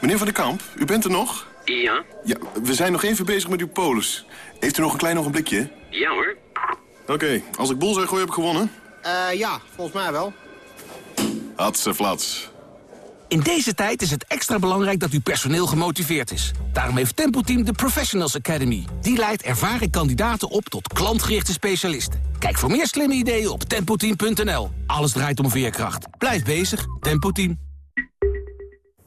Meneer Van der Kamp, u bent er nog? Ja. Ja, we zijn nog even bezig met uw polis. Heeft u nog een klein ogenblikje? Ja hoor. Oké, als ik bol zeg, gooi heb ik gewonnen? Uh, ja, volgens mij wel. Hatse flats. In deze tijd is het extra belangrijk dat uw personeel gemotiveerd is. Daarom heeft Tempo Team de Professionals Academy. Die leidt ervaren kandidaten op tot klantgerichte specialisten. Kijk voor meer slimme ideeën op tempoteam.nl. Alles draait om veerkracht. Blijf bezig, Tempo Team.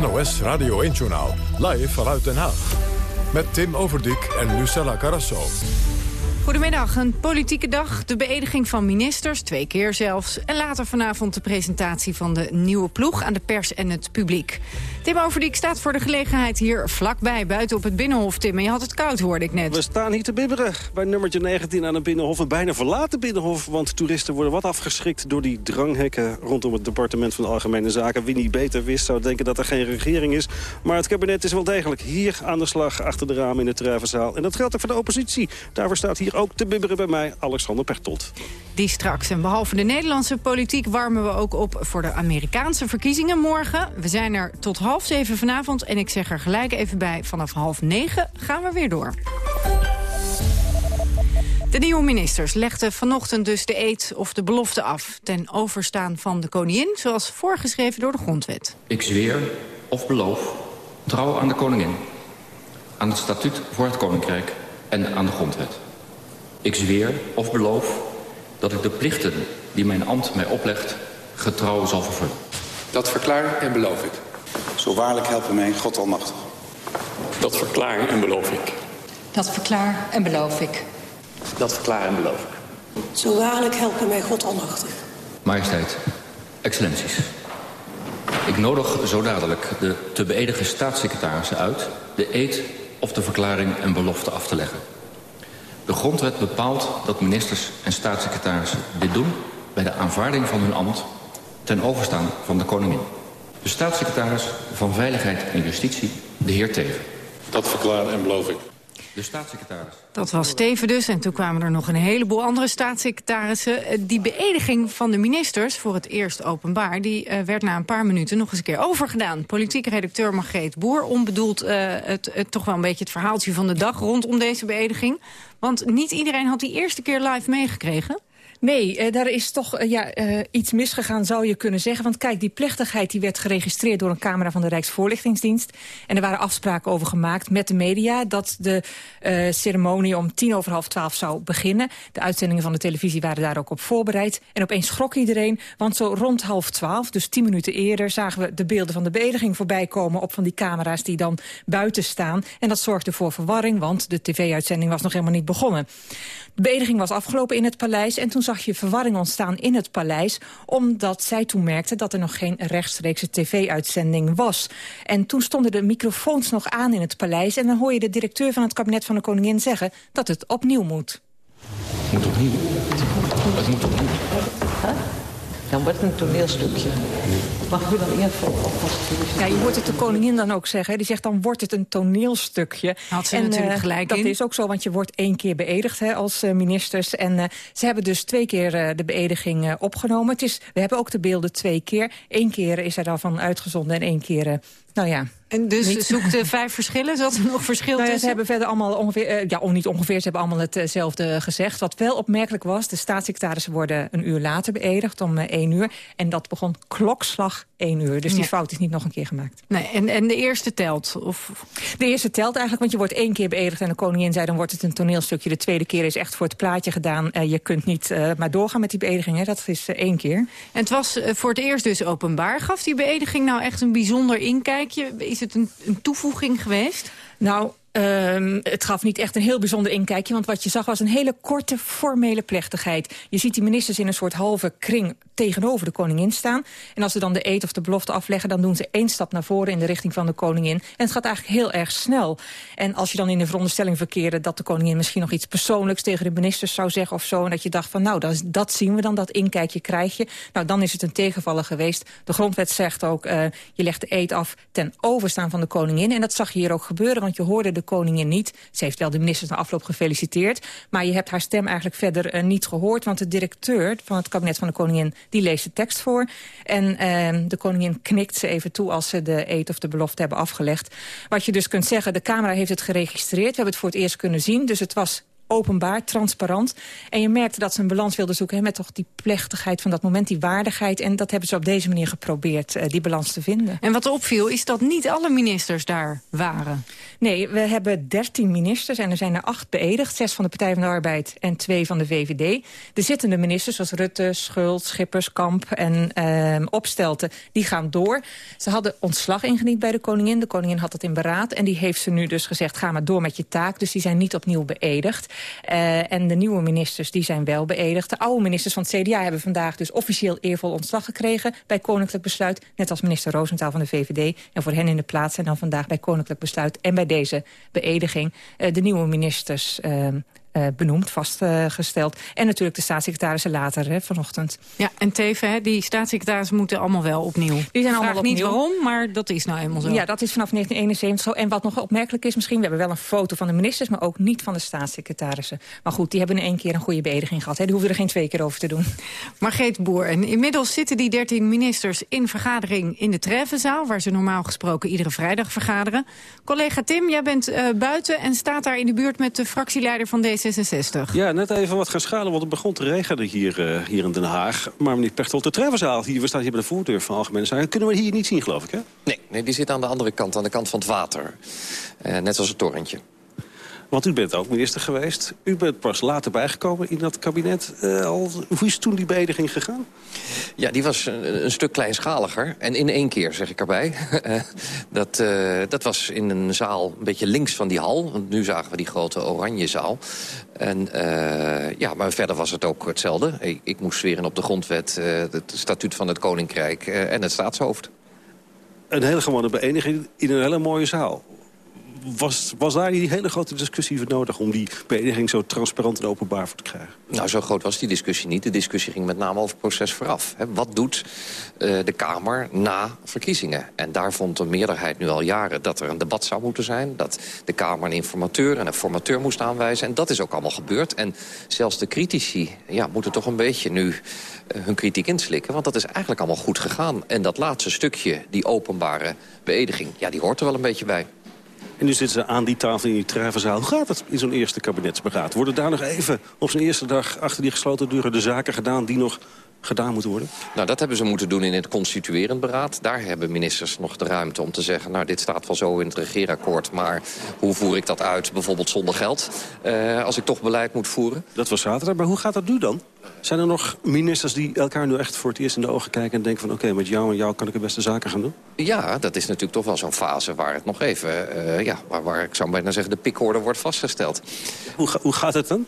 NOS Radio 1-journaal. Live vanuit Den Haag. Met Tim Overdijk en Lucella Carrasso. Goedemiddag, een politieke dag. De beëdiging van ministers, twee keer zelfs. En later vanavond de presentatie van de nieuwe ploeg aan de pers en het publiek. Tim Overdiek staat voor de gelegenheid hier vlakbij, buiten op het Binnenhof. Tim, en je had het koud, hoorde ik net. We staan hier te bibberen bij nummertje 19 aan het Binnenhof. Een bijna verlaten Binnenhof, want toeristen worden wat afgeschrikt... door die dranghekken rondom het departement van Algemene Zaken. Wie niet beter wist zou denken dat er geen regering is. Maar het kabinet is wel degelijk hier aan de slag achter de ramen in de Truivenzaal. En dat geldt ook voor de oppositie. Daarvoor staat hier ook te bibberen bij mij Alexander Pechtold. Die straks. En behalve de Nederlandse politiek warmen we ook op voor de Amerikaanse verkiezingen morgen. We zijn er tot half zeven vanavond en ik zeg er gelijk even bij... vanaf half negen gaan we weer door. De nieuwe ministers legden vanochtend dus de eed of de belofte af... ten overstaan van de koningin, zoals voorgeschreven door de grondwet. Ik zweer of beloof trouw aan de koningin, aan het statuut voor het koninkrijk en aan de grondwet. Ik zweer of beloof dat ik de plichten die mijn ambt mij oplegt getrouw zal vervullen. Dat verklaar en beloof ik. Zo waarlijk helpen mij God Almachtig. Dat verklaar en beloof ik. Dat verklaar en beloof ik. Dat verklaar en beloof ik. Zo waarlijk helpen mij God Almachtig. Majesteit, excellenties. Ik nodig zo dadelijk de te beëdigen staatssecretarissen uit... de eed of de verklaring en belofte af te leggen. De grondwet bepaalt dat ministers en staatssecretarissen dit doen... bij de aanvaarding van hun ambt ten overstaan van de koningin. De staatssecretaris van Veiligheid en Justitie, de heer Teven. Dat verklaar en beloof ik. De staatssecretaris. Dat was Teven dus. En toen kwamen er nog een heleboel andere staatssecretarissen. Eh, Die beëdiging van de ministers, voor het eerst openbaar... die uh, werd na een paar minuten nog eens een keer overgedaan. Politiek redacteur Margreet Boer onbedoeld uh, het, het, toch wel een beetje het verhaaltje van de dag... rondom deze beëdiging. Want niet iedereen had die eerste keer live meegekregen. Nee, uh, daar is toch uh, ja, uh, iets misgegaan, zou je kunnen zeggen. Want kijk, die plechtigheid die werd geregistreerd door een camera van de Rijksvoorlichtingsdienst. En er waren afspraken over gemaakt met de media... dat de ceremonie om tien over half twaalf zou beginnen. De uitzendingen van de televisie waren daar ook op voorbereid. En opeens schrok iedereen, want zo rond half twaalf... dus tien minuten eerder zagen we de beelden van de beëdiging voorbij komen... op van die camera's die dan buiten staan. En dat zorgde voor verwarring, want de tv-uitzending was nog helemaal niet begonnen. De beëdiging was afgelopen in het paleis en toen zag je verwarring ontstaan in het paleis... omdat zij toen merkte dat er nog geen rechtstreekse tv-uitzending was. En toen stonden de microfoons nog aan in het paleis... en dan hoor je de directeur van het kabinet van de koningin zeggen dat het opnieuw moet. Het moet opnieuw. Het moet opnieuw. Huh? Dan wordt het een toneelstukje. Mag u dan eerst oppassen? Ja, je hoort het de koningin dan ook zeggen. Die zegt dan wordt het een toneelstukje. Had ze en, natuurlijk gelijk dat in. Dat is ook zo, want je wordt één keer beëdigd hè, als uh, ministers. En uh, ze hebben dus twee keer uh, de beëdiging opgenomen. Het is, we hebben ook de beelden twee keer. Eén keer is er daarvan uitgezonden en één keer... nou ja, en dus niet. zoekt uh, vijf verschillen? Zat er nog verschil nou ja? Ze hebben verder allemaal ongeveer, uh, ja, niet ongeveer, ze hebben allemaal hetzelfde gezegd. Wat wel opmerkelijk was, de staatssecretarissen worden een uur later beëdigd, om uh, één uur. En dat begon klokslag één uur. Dus die ja. fout is niet nog een keer gemaakt. Nee, en, en de eerste telt? Of? De eerste telt eigenlijk, want je wordt één keer beëdigd en de koningin zei, dan wordt het een toneelstukje. De tweede keer is echt voor het plaatje gedaan. je kunt niet maar doorgaan met die beëdiging, hè. dat is één keer. En het was voor het eerst dus openbaar. Gaf die beëdiging nou echt een bijzonder inkijkje? Is het een, een toevoeging geweest? Nou, Um, het gaf niet echt een heel bijzonder inkijkje... want wat je zag was een hele korte formele plechtigheid. Je ziet die ministers in een soort halve kring tegenover de koningin staan. En als ze dan de eed of de belofte afleggen... dan doen ze één stap naar voren in de richting van de koningin. En het gaat eigenlijk heel erg snel. En als je dan in de veronderstelling verkeerde... dat de koningin misschien nog iets persoonlijks tegen de ministers zou zeggen of zo... en dat je dacht van nou, dat, zien we dan, dat inkijkje krijg je... nou, dan is het een tegenvaller geweest. De grondwet zegt ook, uh, je legt de eed af ten overstaan van de koningin. En dat zag je hier ook gebeuren, je hoorde de koningin niet. Ze heeft wel de ministers na afloop gefeliciteerd. Maar je hebt haar stem eigenlijk verder uh, niet gehoord. Want de directeur van het kabinet van de koningin... die leest de tekst voor. En uh, de koningin knikt ze even toe als ze de eed of de belofte hebben afgelegd. Wat je dus kunt zeggen, de camera heeft het geregistreerd. We hebben het voor het eerst kunnen zien. Dus het was openbaar, transparant. En je merkte dat ze een balans wilden zoeken... Hè, met toch die plechtigheid van dat moment, die waardigheid. En dat hebben ze op deze manier geprobeerd, uh, die balans te vinden. En wat opviel is dat niet alle ministers daar waren. Nee, we hebben dertien ministers en er zijn er acht beëdigd. Zes van de Partij van de Arbeid en twee van de VVD. De zittende ministers, zoals Rutte, Schult, Schippers, Kamp en uh, Opstelten... die gaan door. Ze hadden ontslag ingediend bij de koningin. De koningin had dat in beraad en die heeft ze nu dus gezegd... ga maar door met je taak. Dus die zijn niet opnieuw beëdigd. Uh, en de nieuwe ministers die zijn wel beëdigd. De oude ministers van het CDA hebben vandaag dus officieel eervol ontslag gekregen... bij koninklijk besluit, net als minister Roosentaal van de VVD. En voor hen in de plaats zijn dan vandaag bij koninklijk besluit... en bij deze beëdiging uh, de nieuwe ministers... Uh, uh, benoemd, vastgesteld. en natuurlijk de staatssecretarissen later hè, vanochtend. Ja, en Teven, hè, die staatssecretarissen moeten allemaal wel opnieuw. Die zijn allemaal opnieuw. niet waarom, maar dat is nou eenmaal zo. Ja, dat is vanaf 1971 zo. En wat nog opmerkelijk is misschien, we hebben wel een foto van de ministers... maar ook niet van de staatssecretarissen. Maar goed, die hebben in één keer een goede beëdiging gehad. Hè. Die hoeven er geen twee keer over te doen. Margreet Boer, en inmiddels zitten die 13 ministers in vergadering in de Treffenzaal... waar ze normaal gesproken iedere vrijdag vergaderen. Collega Tim, jij bent uh, buiten en staat daar in de buurt met de fractieleider van deze ja, net even wat gaan schalen, want het begon te regenen hier, uh, hier in Den Haag. Maar meneer Pechtold, de Trefferzaal, hier, we staan hier bij de voordeur van Algemene Zaken. Kunnen we hier niet zien, geloof ik, hè? Nee, nee die zit aan de andere kant, aan de kant van het water. Uh, net als het torrentje. Want u bent ook minister geweest. U bent pas later bijgekomen in dat kabinet. Uh, al, hoe is toen die beëdiging gegaan? Ja, die was een, een, stuk kleinschaliger. En in één keer, zeg ik erbij. dat, uh, dat was in een zaal een beetje links van die hal. Want nu zagen we die grote oranje zaal. En uh, ja, maar verder was het ook hetzelfde. Ik, ik moest zweren op de grondwet, het statuut van het Koninkrijk en het staatshoofd. Een hele gewone beëdiging in een hele mooie zaal was, was daar die hele grote discussie voor nodig... om die beëdiging zo transparant en openbaar voor te krijgen? Nou, zo groot was die discussie niet. De discussie ging met name over het proces vooraf. wat doet uh, de Kamer na verkiezingen? En daar vond de meerderheid nu al jaren dat er een debat zou moeten zijn. Dat de Kamer een informateur en een formateur moest aanwijzen. En dat is ook allemaal gebeurd. En zelfs de critici ja, moeten toch een beetje nu uh, hun kritiek inslikken. Want dat is eigenlijk allemaal goed gegaan. En dat laatste stukje, die openbare beëdiging... ja, die hoort er wel een beetje bij. En nu zitten ze aan die tafel in die Trevenzaal. Hoe gaat het in zo'n eerste kabinetsberaad? Worden daar nog even op zijn eerste dag achter die gesloten deuren... de zaken gedaan die nog gedaan moeten worden? Nou, dat hebben ze moeten doen in het constituerend beraad. Daar hebben ministers nog de ruimte om te zeggen... nou, dit staat wel zo in het regeerakkoord... maar hoe voer ik dat uit, bijvoorbeeld zonder geld... Uh, als ik toch beleid moet voeren? Dat was zaterdag, maar hoe gaat dat nu dan? Zijn er nog ministers die elkaar nu echt voor het eerst in de ogen kijken... en denken van oké, okay, met jou en jou kan ik de beste zaken gaan doen? Ja, dat is natuurlijk toch wel zo'n fase waar het nog even... Uh, ja, waar, waar, ik zou bijna zeggen de pikorde wordt vastgesteld. Hoe, hoe gaat het dan?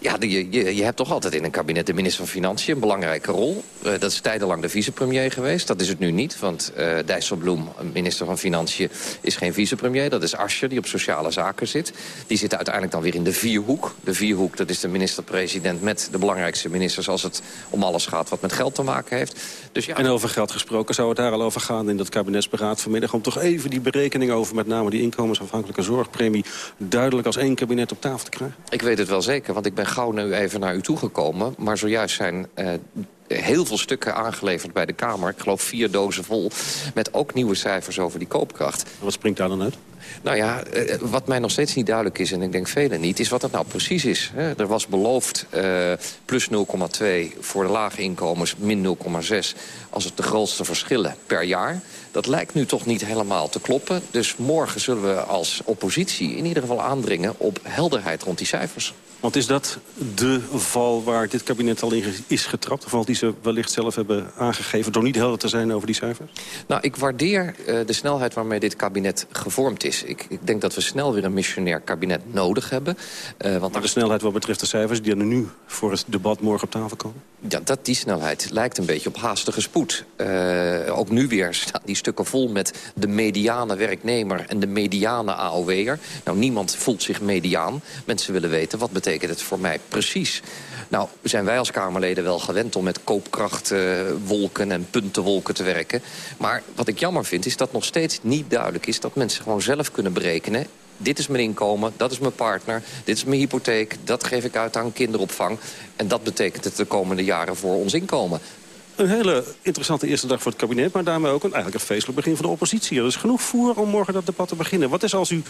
Ja, je, je, je hebt toch altijd in een kabinet de minister van Financiën... een belangrijke rol. Uh, dat is tijdenlang de vicepremier geweest. Dat is het nu niet, want uh, Dijsselbloem, minister van Financiën... is geen vicepremier. Dat is Ascher, die op sociale zaken zit. Die zit uiteindelijk dan weer in de vierhoek. De vierhoek, dat is de minister-president met de belangrijkste ministers... als het om alles gaat wat met geld te maken heeft. Dus ja. En over geld gesproken, zou het daar al over gaan in dat kabinetsberaad vanmiddag... om toch even die berekening over met name die inkomensafhankelijke zorgpremie... duidelijk als één kabinet op tafel te krijgen? Ik weet het wel zeker, want ik ben gauw nu even naar u toegekomen. Maar zojuist zijn uh, heel veel stukken aangeleverd bij de Kamer. Ik geloof vier dozen vol. Met ook nieuwe cijfers over die koopkracht. Wat springt daar dan uit? Nou ja, wat mij nog steeds niet duidelijk is, en ik denk velen niet... is wat het nou precies is. Er was beloofd uh, plus 0,2 voor de lage inkomens, min 0,6... als het de grootste verschillen per jaar. Dat lijkt nu toch niet helemaal te kloppen. Dus morgen zullen we als oppositie in ieder geval aandringen... op helderheid rond die cijfers. Want is dat de val waar dit kabinet al in is getrapt? Of val die ze wellicht zelf hebben aangegeven... door niet helder te zijn over die cijfers? Nou, ik waardeer uh, de snelheid waarmee dit kabinet gevormd is. Ik, ik, denk dat we snel weer een missionair kabinet nodig hebben. Uh, want maar de snelheid wat betreft de cijfers... die er nu voor het debat morgen op tafel komen? Ja, dat, die snelheid lijkt een beetje op haastige spoed. Uh, ook nu weer staan die stukken vol met de mediane werknemer... en de mediane AOW'er. Nou, niemand voelt zich mediaan. Mensen willen weten, wat betekent het voor mij precies? Nou, zijn wij als Kamerleden wel gewend om met koopkrachtwolken en puntenwolken te werken. Maar wat ik jammer vind, is dat nog steeds niet duidelijk is... dat mensen gewoon zelf kunnen berekenen dit is mijn inkomen, dat is mijn partner, dit is mijn hypotheek... dat geef ik uit aan kinderopvang. En dat betekent het de komende jaren voor ons inkomen. Een hele interessante eerste dag voor het kabinet... maar daarmee ook een, eigenlijk een feestelijk begin van de oppositie. Er is genoeg voer om morgen dat debat te beginnen. Wat is als u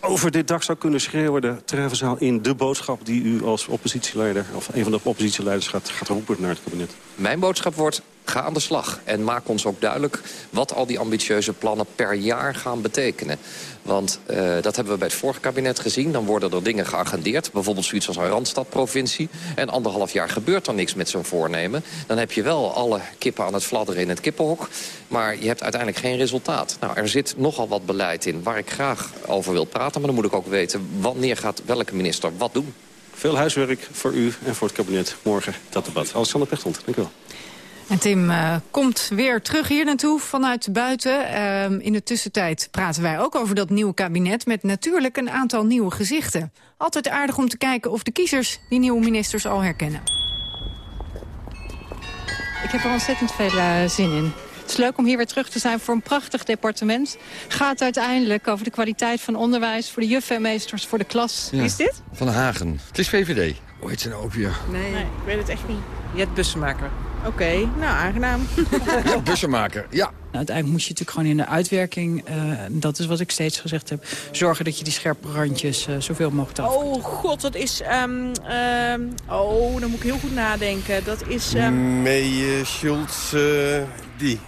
over dit dak zou kunnen schreeuwen. De Trevenzaal in de boodschap die u als oppositieleider... of een van de oppositieleiders gaat, gaat roepen naar het kabinet. Mijn boodschap wordt, ga aan de slag. En maak ons ook duidelijk wat al die ambitieuze plannen per jaar gaan betekenen. Want uh, dat hebben we bij het vorige kabinet gezien. Dan worden er dingen geagendeerd. Bijvoorbeeld zoiets als een Randstadprovincie. En anderhalf jaar gebeurt er niks met zo'n voornemen. Dan heb je wel alle kippen aan het fladderen in het kippenhok. Maar je hebt uiteindelijk geen resultaat. Nou, er zit nogal wat beleid in waar ik graag over wil praten. Maar dan moet ik ook weten wanneer gaat welke minister wat doen. Veel huiswerk voor u en voor het kabinet. Morgen dat debat. Alexander Pechtold, dank u wel. En Tim uh, komt weer terug hier naartoe vanuit buiten. Uh, in de tussentijd praten wij ook over dat nieuwe kabinet... met natuurlijk een aantal nieuwe gezichten. Altijd aardig om te kijken of de kiezers die nieuwe ministers al herkennen. Ik heb er ontzettend veel uh, zin in. Het is leuk om hier weer terug te zijn voor een prachtig departement. Gaat uiteindelijk over de kwaliteit van onderwijs... voor de juffen en meesters, voor de klas. Ja, Wie is dit? Van Hagen. Het is VVD. Hoe heet ze nou ook weer? Nee, nee, ik weet het echt niet. Jet Bussemaker. Oké, okay, nou aangenaam. ja, bussenmaker, ja. Nou, uiteindelijk moet je natuurlijk gewoon in de uitwerking, uh, dat is wat ik steeds gezegd heb, zorgen dat je die scherpe randjes uh, zoveel mogelijk af. Oh god, dat is, um, um, oh, dan moet ik heel goed nadenken. Dat is... Um... Mee Schultz, uh, die.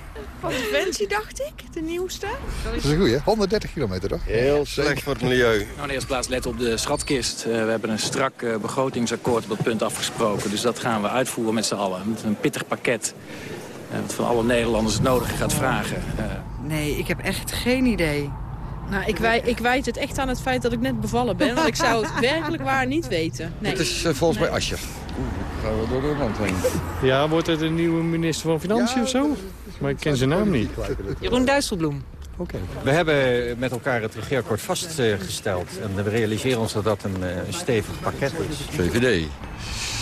Van Defensie, dacht ik, de nieuwste. Dat is een goeie, 130 kilometer toch? Heel slecht voor het milieu. Nou, in de eerste plaats let op de schatkist. Uh, we hebben een strak uh, begrotingsakkoord op dat punt afgesproken. Dus dat gaan we uitvoeren met z'n allen. Met een pittig pakket. Uh, wat van alle Nederlanders het nodige gaat vragen. Nee, ik heb echt geen idee. Nou, ik, wij, ik wijd het echt aan het feit dat ik net bevallen ben. Want ik zou het werkelijk waar niet weten. Nee. Het is volgens mij Ascher. Gaan we door heen. Ja, wordt het een nieuwe minister van Financiën ja, of zo? Maar ik ken zijn naam niet. Jeroen Dijsselbloem. Okay. We hebben met elkaar het regeerakkoord vastgesteld. En we realiseren ons dat dat een, een stevig pakket is. VVD.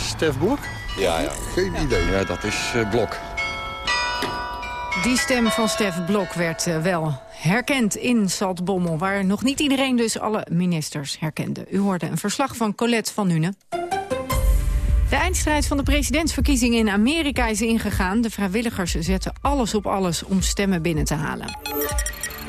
Stef Blok? Ja, ja, geen idee. Ja, dat is uh, Blok. Die stem van Stef Blok werd uh, wel herkend in Zaltbommel... waar nog niet iedereen dus alle ministers herkende. U hoorde een verslag van Colette van Nuenen. De eindstrijd van de presidentsverkiezingen in Amerika is ingegaan. De vrijwilligers zetten alles op alles om stemmen binnen te halen.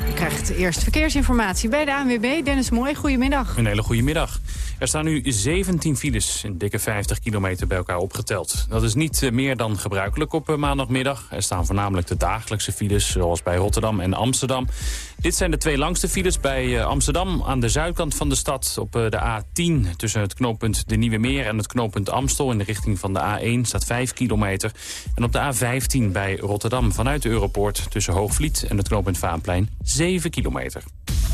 U krijgt eerst verkeersinformatie bij de ANWB. Dennis Mooi, goedemiddag. Een hele goede middag. Er staan nu 17 files, een dikke 50 kilometer bij elkaar opgeteld. Dat is niet meer dan gebruikelijk op maandagmiddag. Er staan voornamelijk de dagelijkse files, zoals bij Rotterdam en Amsterdam. Dit zijn de twee langste files bij Amsterdam aan de zuidkant van de stad. Op de A10 tussen het knooppunt De Nieuwe Meer en het knooppunt Amstel... in de richting van de A1 staat 5 kilometer. En op de A15 bij Rotterdam vanuit de Europoort... tussen Hoogvliet en het knooppunt Vaanplein 7 kilometer.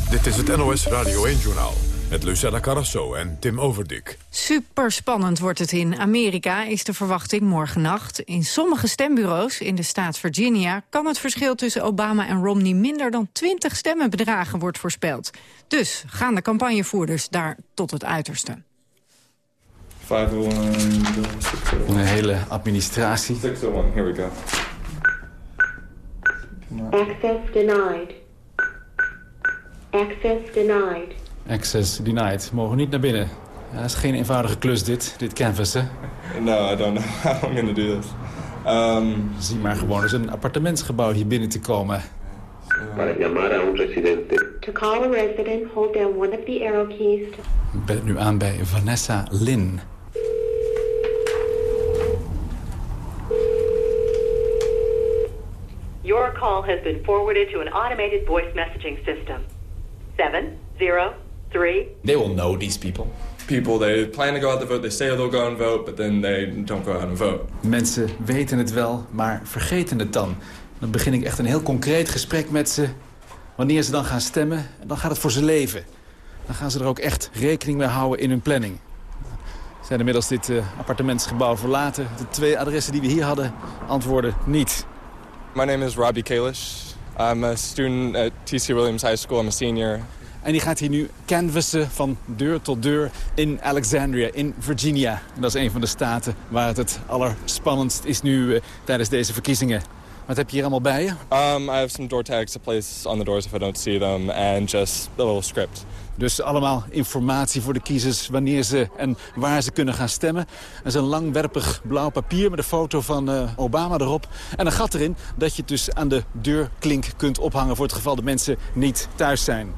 Dit is het NOS Radio 1-journaal. Met Lucella Carrasso en Tim Overdik. Super spannend wordt het in Amerika, is de verwachting morgennacht. In sommige stembureaus in de staat Virginia... kan het verschil tussen Obama en Romney minder dan 20 stemmen bedragen, wordt voorspeld. Dus gaan de campagnevoerders daar tot het uiterste. Een hele administratie. 601, here we go. Access denied. Access denied. Access denied. Mogen niet naar binnen. Ja, dat is geen eenvoudige klus dit, dit canvassen. No, I don't know how I'm gonna do this. Um, Zie maar gewoon eens een appartementsgebouw hier binnen te komen. Para llamar a un residente. To call a resident, hold down one of the arrow keys. Ik ben nu aan bij Vanessa Lin. Your call has been forwarded to an automated voice messaging system. Seven, zero, three. They will know these people. People, they plan to go out to vote, they say they'll go and vote, but then they don't go out and vote. Mensen weten het wel, maar vergeten het dan. Dan begin ik echt een heel concreet gesprek met ze. Wanneer ze dan gaan stemmen, dan gaat het voor ze leven. Dan gaan ze er ook echt rekening mee houden in hun planning. Ze zijn inmiddels dit uh, appartementsgebouw verlaten. De twee adressen die we hier hadden antwoorden niet. My name is Robbie Kalish. I'm a student at TC Williams High School. I'm a senior. En die gaat hier nu canvassen van deur tot deur in Alexandria, in Virginia. Dat is een van de staten waar het het allerspannendst is nu uh, tijdens deze verkiezingen. Wat heb je hier allemaal bij je? Um, I have some door tags to place on the doors if I don't see them. And just a little script. Dus allemaal informatie voor de kiezers wanneer ze en waar ze kunnen gaan stemmen. Er is een langwerpig blauw papier met een foto van uh, Obama erop. En een gat erin dat je dus aan de deurklink kunt ophangen... voor het geval de mensen niet thuis zijn.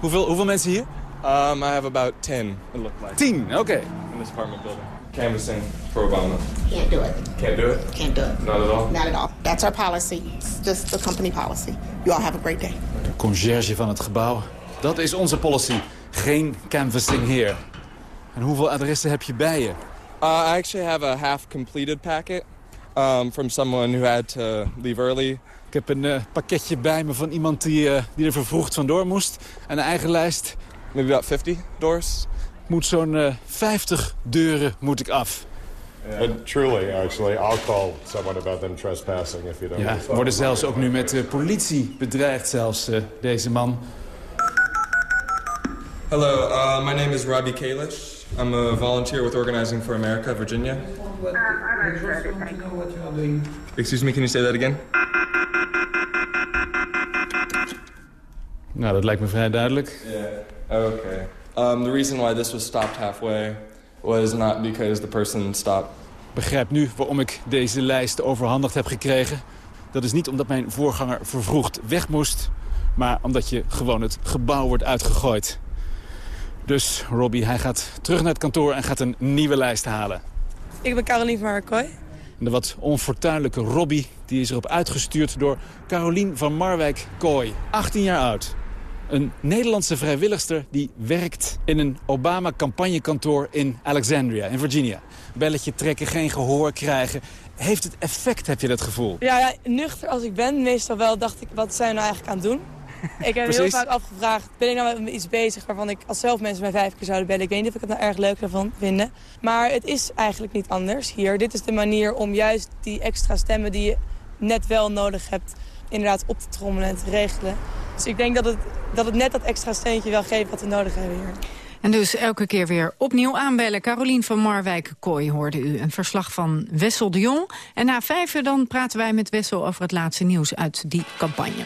Hoeveel, hoeveel mensen hier? Um, I have about 10, it looked like. 10, oké. In this apartment building. Canvassing for Obama. Can't do it. Can't do it? Can't do it. Not at all? Not at all. That's our policy. It's just the company policy. You all have a great day. De conciërge van het gebouw. Dat is onze policy. Geen canvassing hier. En hoeveel adressen heb je bij je? Uh, I actually have a half-completed packet um, from someone who had to leave early. Ik heb een uh, pakketje bij me van iemand die, uh, die er vervroegd vandoor moest. En een eigen lijst. Maybe about 50 doors. Moet zo'n uh, 50 deuren moet ik af. Yeah. truly, actually, I'll call someone about them trespassing if you don't. Ja, worden zelfs ook nu met de politie bedreigd, zelfs uh, deze man. Hello, uh, my name is Robbie Kalish. I'm a volunteer with Organizing for America, Virginia. Excuse me, can you say that again? Nou, dat lijkt me vrij duidelijk. Yeah, okay. Um, the reason why this was stopped halfway was not because the person stopped. Begrijp nu waarom ik deze lijst overhandigd heb gekregen. Dat is niet omdat mijn voorganger vervroegd weg moest... maar omdat je gewoon het gebouw wordt uitgegooid. Dus Robbie, hij gaat terug naar het kantoor en gaat een nieuwe lijst halen. Ik ben Caroline van Markoy. De wat onfortuinlijke Robbie die is erop uitgestuurd door Carolien van Marwijk-Kooi. 18 jaar oud. Een Nederlandse vrijwilligster die werkt in een Obama-campagnekantoor in Alexandria, in Virginia. Belletje trekken, geen gehoor krijgen. Heeft het effect, heb je dat gevoel? Ja, ja, nuchter als ik ben, meestal wel dacht ik, wat zijn we nou eigenlijk aan het doen? Ik heb heel vaak afgevraagd, ben ik nou met iets bezig waarvan ik als zelf mensen mij vijf keer zouden bellen. Ik weet niet of ik het nou erg leuk zou vinden. Maar het is eigenlijk niet anders hier. Dit is de manier om juist die extra stemmen die je net wel nodig hebt, inderdaad op te trommelen en te regelen. Dus ik denk dat het, dat het net dat extra steentje wel geeft wat we nodig hebben hier. En dus elke keer weer opnieuw aanbellen. Carolien van Marwijk-Kooi hoorde u. Een verslag van Wessel de Jong. En na vijf uur dan praten wij met Wessel over het laatste nieuws uit die campagne.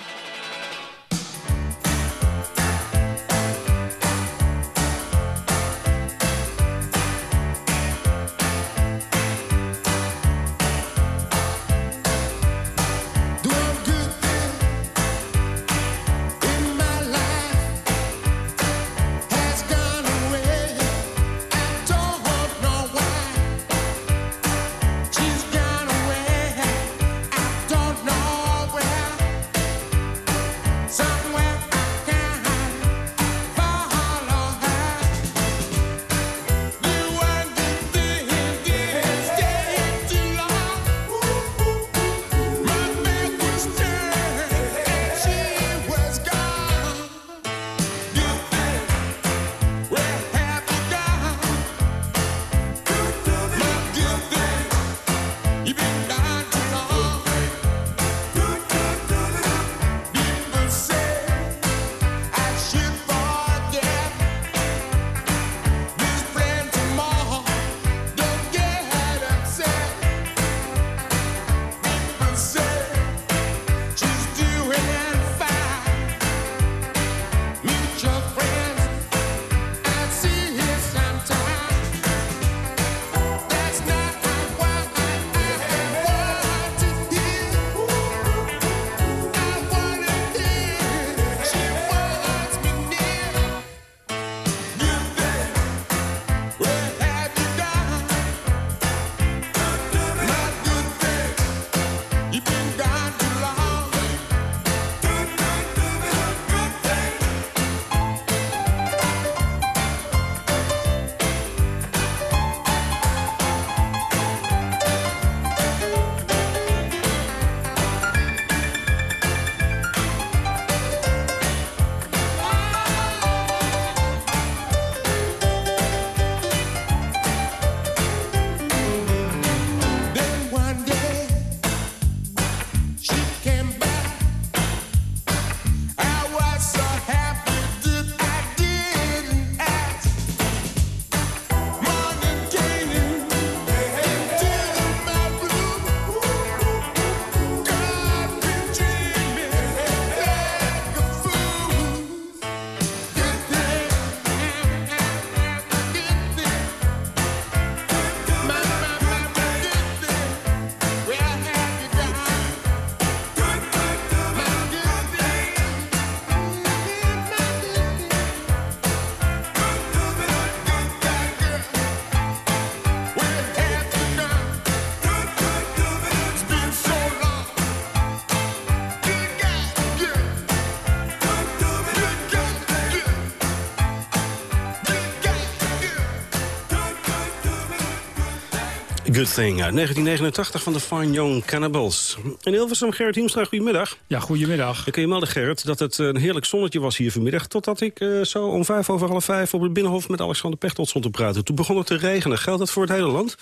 Good Thing uit 1989 van de Fine Young Cannibals. In Hilversum, Gerrit Hiemstra, goedemiddag. Ja, goedemiddag. Dan kun je melden, Gerrit, dat het een heerlijk zonnetje was hier vanmiddag... totdat ik uh, zo om vijf over half vijf op het Binnenhof met Alexander Pechtold stond te praten. Toen begon het te regenen. Geldt dat voor het hele land?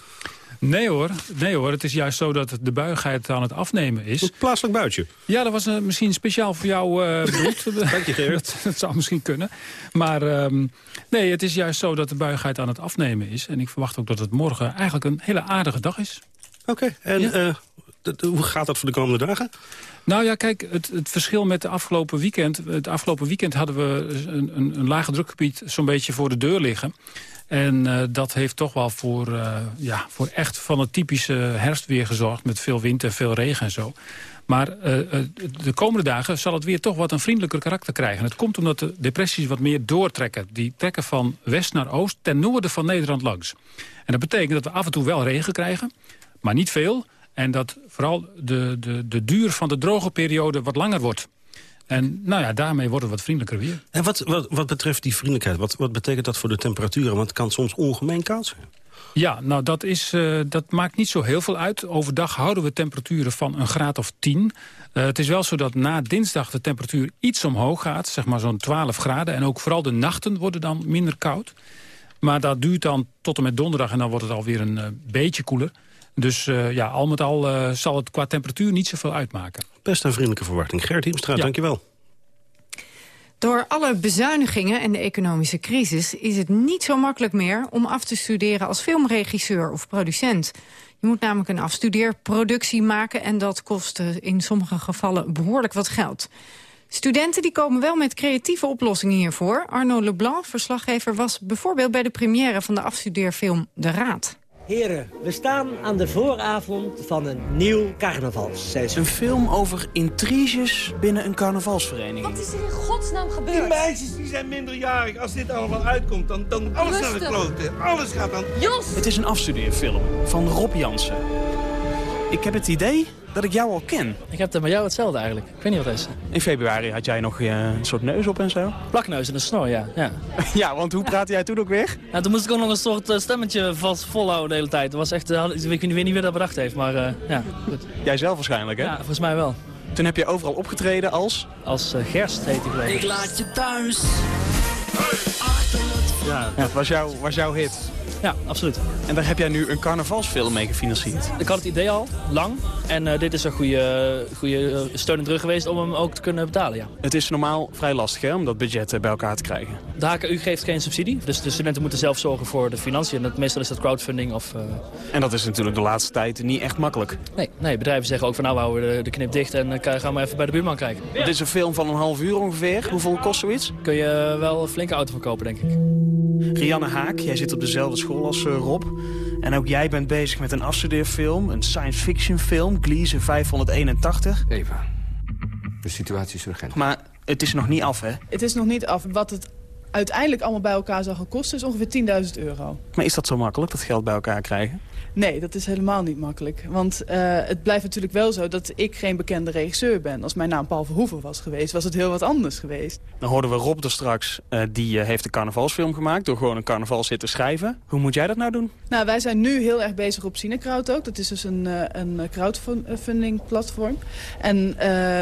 Nee hoor, nee hoor, het is juist zo dat de buigheid aan het afnemen is. Een plaatselijk buitje? Ja, dat was uh, misschien speciaal voor jou uh, bedoeld. Dank je, Gerrit. dat, dat, zou misschien kunnen. Maar um, nee, het is juist zo dat de buigheid aan het afnemen is. En ik verwacht ook dat het morgen eigenlijk een hele aardige dag is. Oké, okay. en ja. uh, hoe gaat dat voor de komende dagen? Nou ja, kijk, het, het, verschil met de afgelopen weekend... Het afgelopen weekend hadden we een, een, een lage drukgebied zo'n beetje voor de deur liggen. En uh, dat heeft toch wel voor, uh, ja, voor echt van het typische herfstweer gezorgd... met veel wind en veel regen en zo. Maar uh, de komende dagen zal het weer toch wat een vriendelijker karakter krijgen. Het komt omdat de depressies wat meer doortrekken. Die trekken van west naar oost ten noorden van Nederland langs. En dat betekent dat we af en toe wel regen krijgen, maar niet veel. En dat vooral de, de, de duur van de droge periode wat langer wordt. En nou ja, daarmee wordt het wat vriendelijker weer. En wat, wat, wat betreft die vriendelijkheid, wat, wat betekent dat voor de temperaturen? Want het kan soms ongemeen koud zijn. Ja, nou dat, is, uh, dat maakt niet zo heel veel uit. Overdag houden we temperaturen van een graad of 10. Uh, het is wel zo dat na dinsdag de temperatuur iets omhoog gaat. Zeg maar zo'n 12 graden. En ook vooral de nachten worden dan minder koud. Maar dat duurt dan tot en met donderdag en dan wordt het alweer een uh, beetje koeler. Dus uh, ja, al met al uh, zal het qua temperatuur niet zoveel uitmaken. Best een vriendelijke verwachting. Gert Hiemstra, ja. dankjewel. Door alle bezuinigingen en de economische crisis is het niet zo makkelijk meer om af te studeren als filmregisseur of producent. Je moet namelijk een afstudeerproductie maken en dat kost in sommige gevallen behoorlijk wat geld. Studenten die komen wel met creatieve oplossingen hiervoor. Arno Leblanc, verslaggever, was bijvoorbeeld bij de première van de afstudeerfilm De Raad. Heren, we staan aan de vooravond van een nieuw carnavalsseizoen. Een film over intriges binnen een carnavalsvereniging. Wat is er in godsnaam gebeurd? Die meisjes die zijn minderjarig. Als dit allemaal uitkomt, dan, dan alles naar de kloten. Alles gaat dan... Jos! Het is een afstudeerfilm van Rob Jansen. Ik heb het idee dat ik jou al ken. Ik heb het bij jou hetzelfde eigenlijk. Ik weet niet wat het is. In februari had jij nog uh, een soort neus op en zo? Plakneus en een snor, ja. Ja, ja want hoe praatte jij toen ook weer? Nou, toen moest ik ook nog een soort uh, stemmetje vast volhouden de hele tijd. Dat was echt, uh, ik weet niet wie dat bedacht heeft, maar ja, goed. Jij zelf waarschijnlijk, hè? Ja, volgens mij wel. Toen heb je overal opgetreden als? Als Gerst heet ik geloof ik. laat je thuis. Ja, dat was, jouw, was jouw hit. Ja, absoluut. En daar heb jij nu een carnavalsfilm mee gefinancierd? Ik had het idee al, lang. En uh, dit is een goede, goede steun en terug geweest om hem ook te kunnen betalen, ja. Het is normaal vrij lastig hè, om dat budget bij elkaar te krijgen. De HKU geeft geen subsidie, dus de studenten moeten zelf zorgen voor de financiën. En meestal is dat crowdfunding of... Uh... En dat is natuurlijk de laatste tijd niet echt makkelijk. Nee, nee bedrijven zeggen ook van nou we houden de, de knip dicht en uh, gaan we even bij de buurman kijken. Dit is een film van een half uur ongeveer. Hoeveel kost zoiets? Kun je wel een flinke auto van kopen, denk ik. Rianne Haak, jij zit op dezelfde school als Rob. En ook jij bent bezig met een afstudeerfilm, een science fiction film, Gleason 581. Eva, de situatie is urgent. Maar het is nog niet af, hè? Het is nog niet af. Wat het uiteindelijk allemaal bij elkaar zal gaan kosten is ongeveer 10.000 euro. Maar is dat zo makkelijk, dat geld bij elkaar krijgen? Nee, dat is helemaal niet makkelijk. Want uh, het blijft natuurlijk wel zo dat ik geen bekende regisseur ben. Als mijn naam Paul Verhoeven was geweest, was het heel wat anders geweest. Dan hoorden we Rob er straks, uh, die uh, heeft een carnavalsfilm gemaakt... door gewoon een carnavalshit te schrijven. Hoe moet jij dat nou doen? Nou, wij zijn nu heel erg bezig op Cinekraut ook. Dat is dus een, een crowdfunding platform. En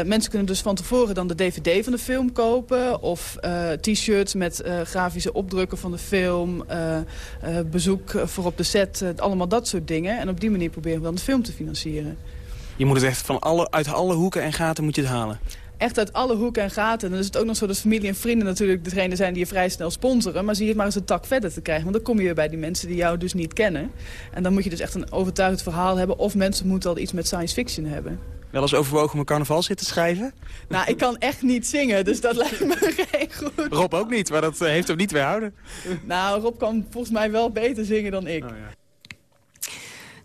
mensen kunnen dus van tevoren dan de dvd van de film kopen... of t-shirts met grafische opdrukken van de film... bezoek voor op de set, allemaal dat soort dingen. En op die manier proberen we dan de film te financieren. Je moet het echt van alle, uit alle hoeken en gaten moet je het halen? Echt uit alle hoeken en gaten. En dan is het ook nog zo dat familie en vrienden natuurlijk degene zijn die je vrij snel sponsoren. Maar zie je het maar eens een tak verder te krijgen. Want dan kom je weer bij die mensen die jou dus niet kennen. En dan moet je dus echt een overtuigend verhaal hebben. Of mensen moeten al iets met science fiction hebben. Wel eens overwogen om een carnaval zitten schrijven? Nou, ik kan echt niet zingen, dus dat lijkt me geen goed. Rob ook niet, maar dat heeft hem niet weerhouden. Nou, Rob kan volgens mij wel beter zingen dan ik. Oh, ja.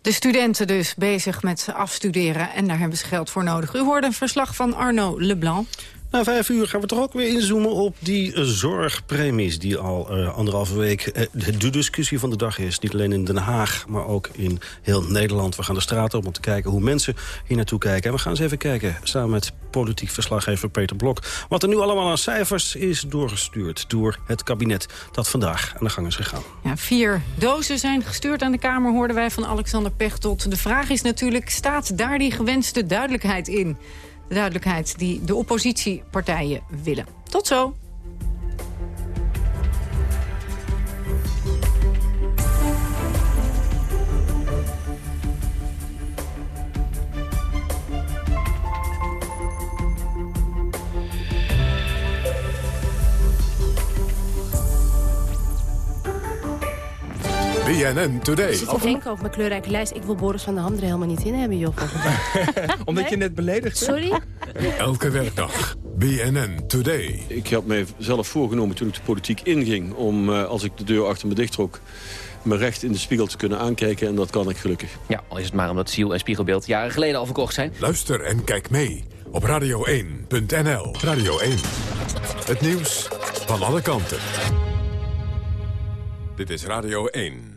De studenten dus bezig met afstuderen en daar hebben ze geld voor nodig. U hoorde een verslag van Arno Leblanc. Na vijf uur gaan we toch ook weer inzoomen op die uh, zorgpremies... die al uh, anderhalve week uh, de discussie van de dag is. Niet alleen in Den Haag, maar ook in heel Nederland. We gaan de straat op om te kijken hoe mensen hier naartoe kijken. En we gaan eens even kijken, samen met politiek verslaggever Peter Blok... wat er nu allemaal aan cijfers is doorgestuurd door het kabinet... dat vandaag aan de gang is gegaan. Ja, vier dozen zijn gestuurd aan de Kamer, hoorden wij van Alexander Pechtold. De vraag is natuurlijk, staat daar die gewenste duidelijkheid in? De duidelijkheid die de oppositiepartijen willen. Tot zo. BNN Today. Ik zit te denken over mijn kleurrijke lijst. Ik wil Boris van der Ham er helemaal niet in hebben, joh. Omdat je net beledigd Sorry? Elke werkdag. BNN Today. Ik had mezelf voorgenomen toen ik de politiek inging... om uh, als ik de deur achter me dicht trok me recht in de spiegel te kunnen aankijken. En dat kan ik gelukkig. Ja, al is het maar omdat ziel en spiegelbeeld jaren geleden al verkocht zijn. Luister en kijk mee op radio1.nl. Radio 1. Het nieuws van alle kanten. Dit is Radio 1.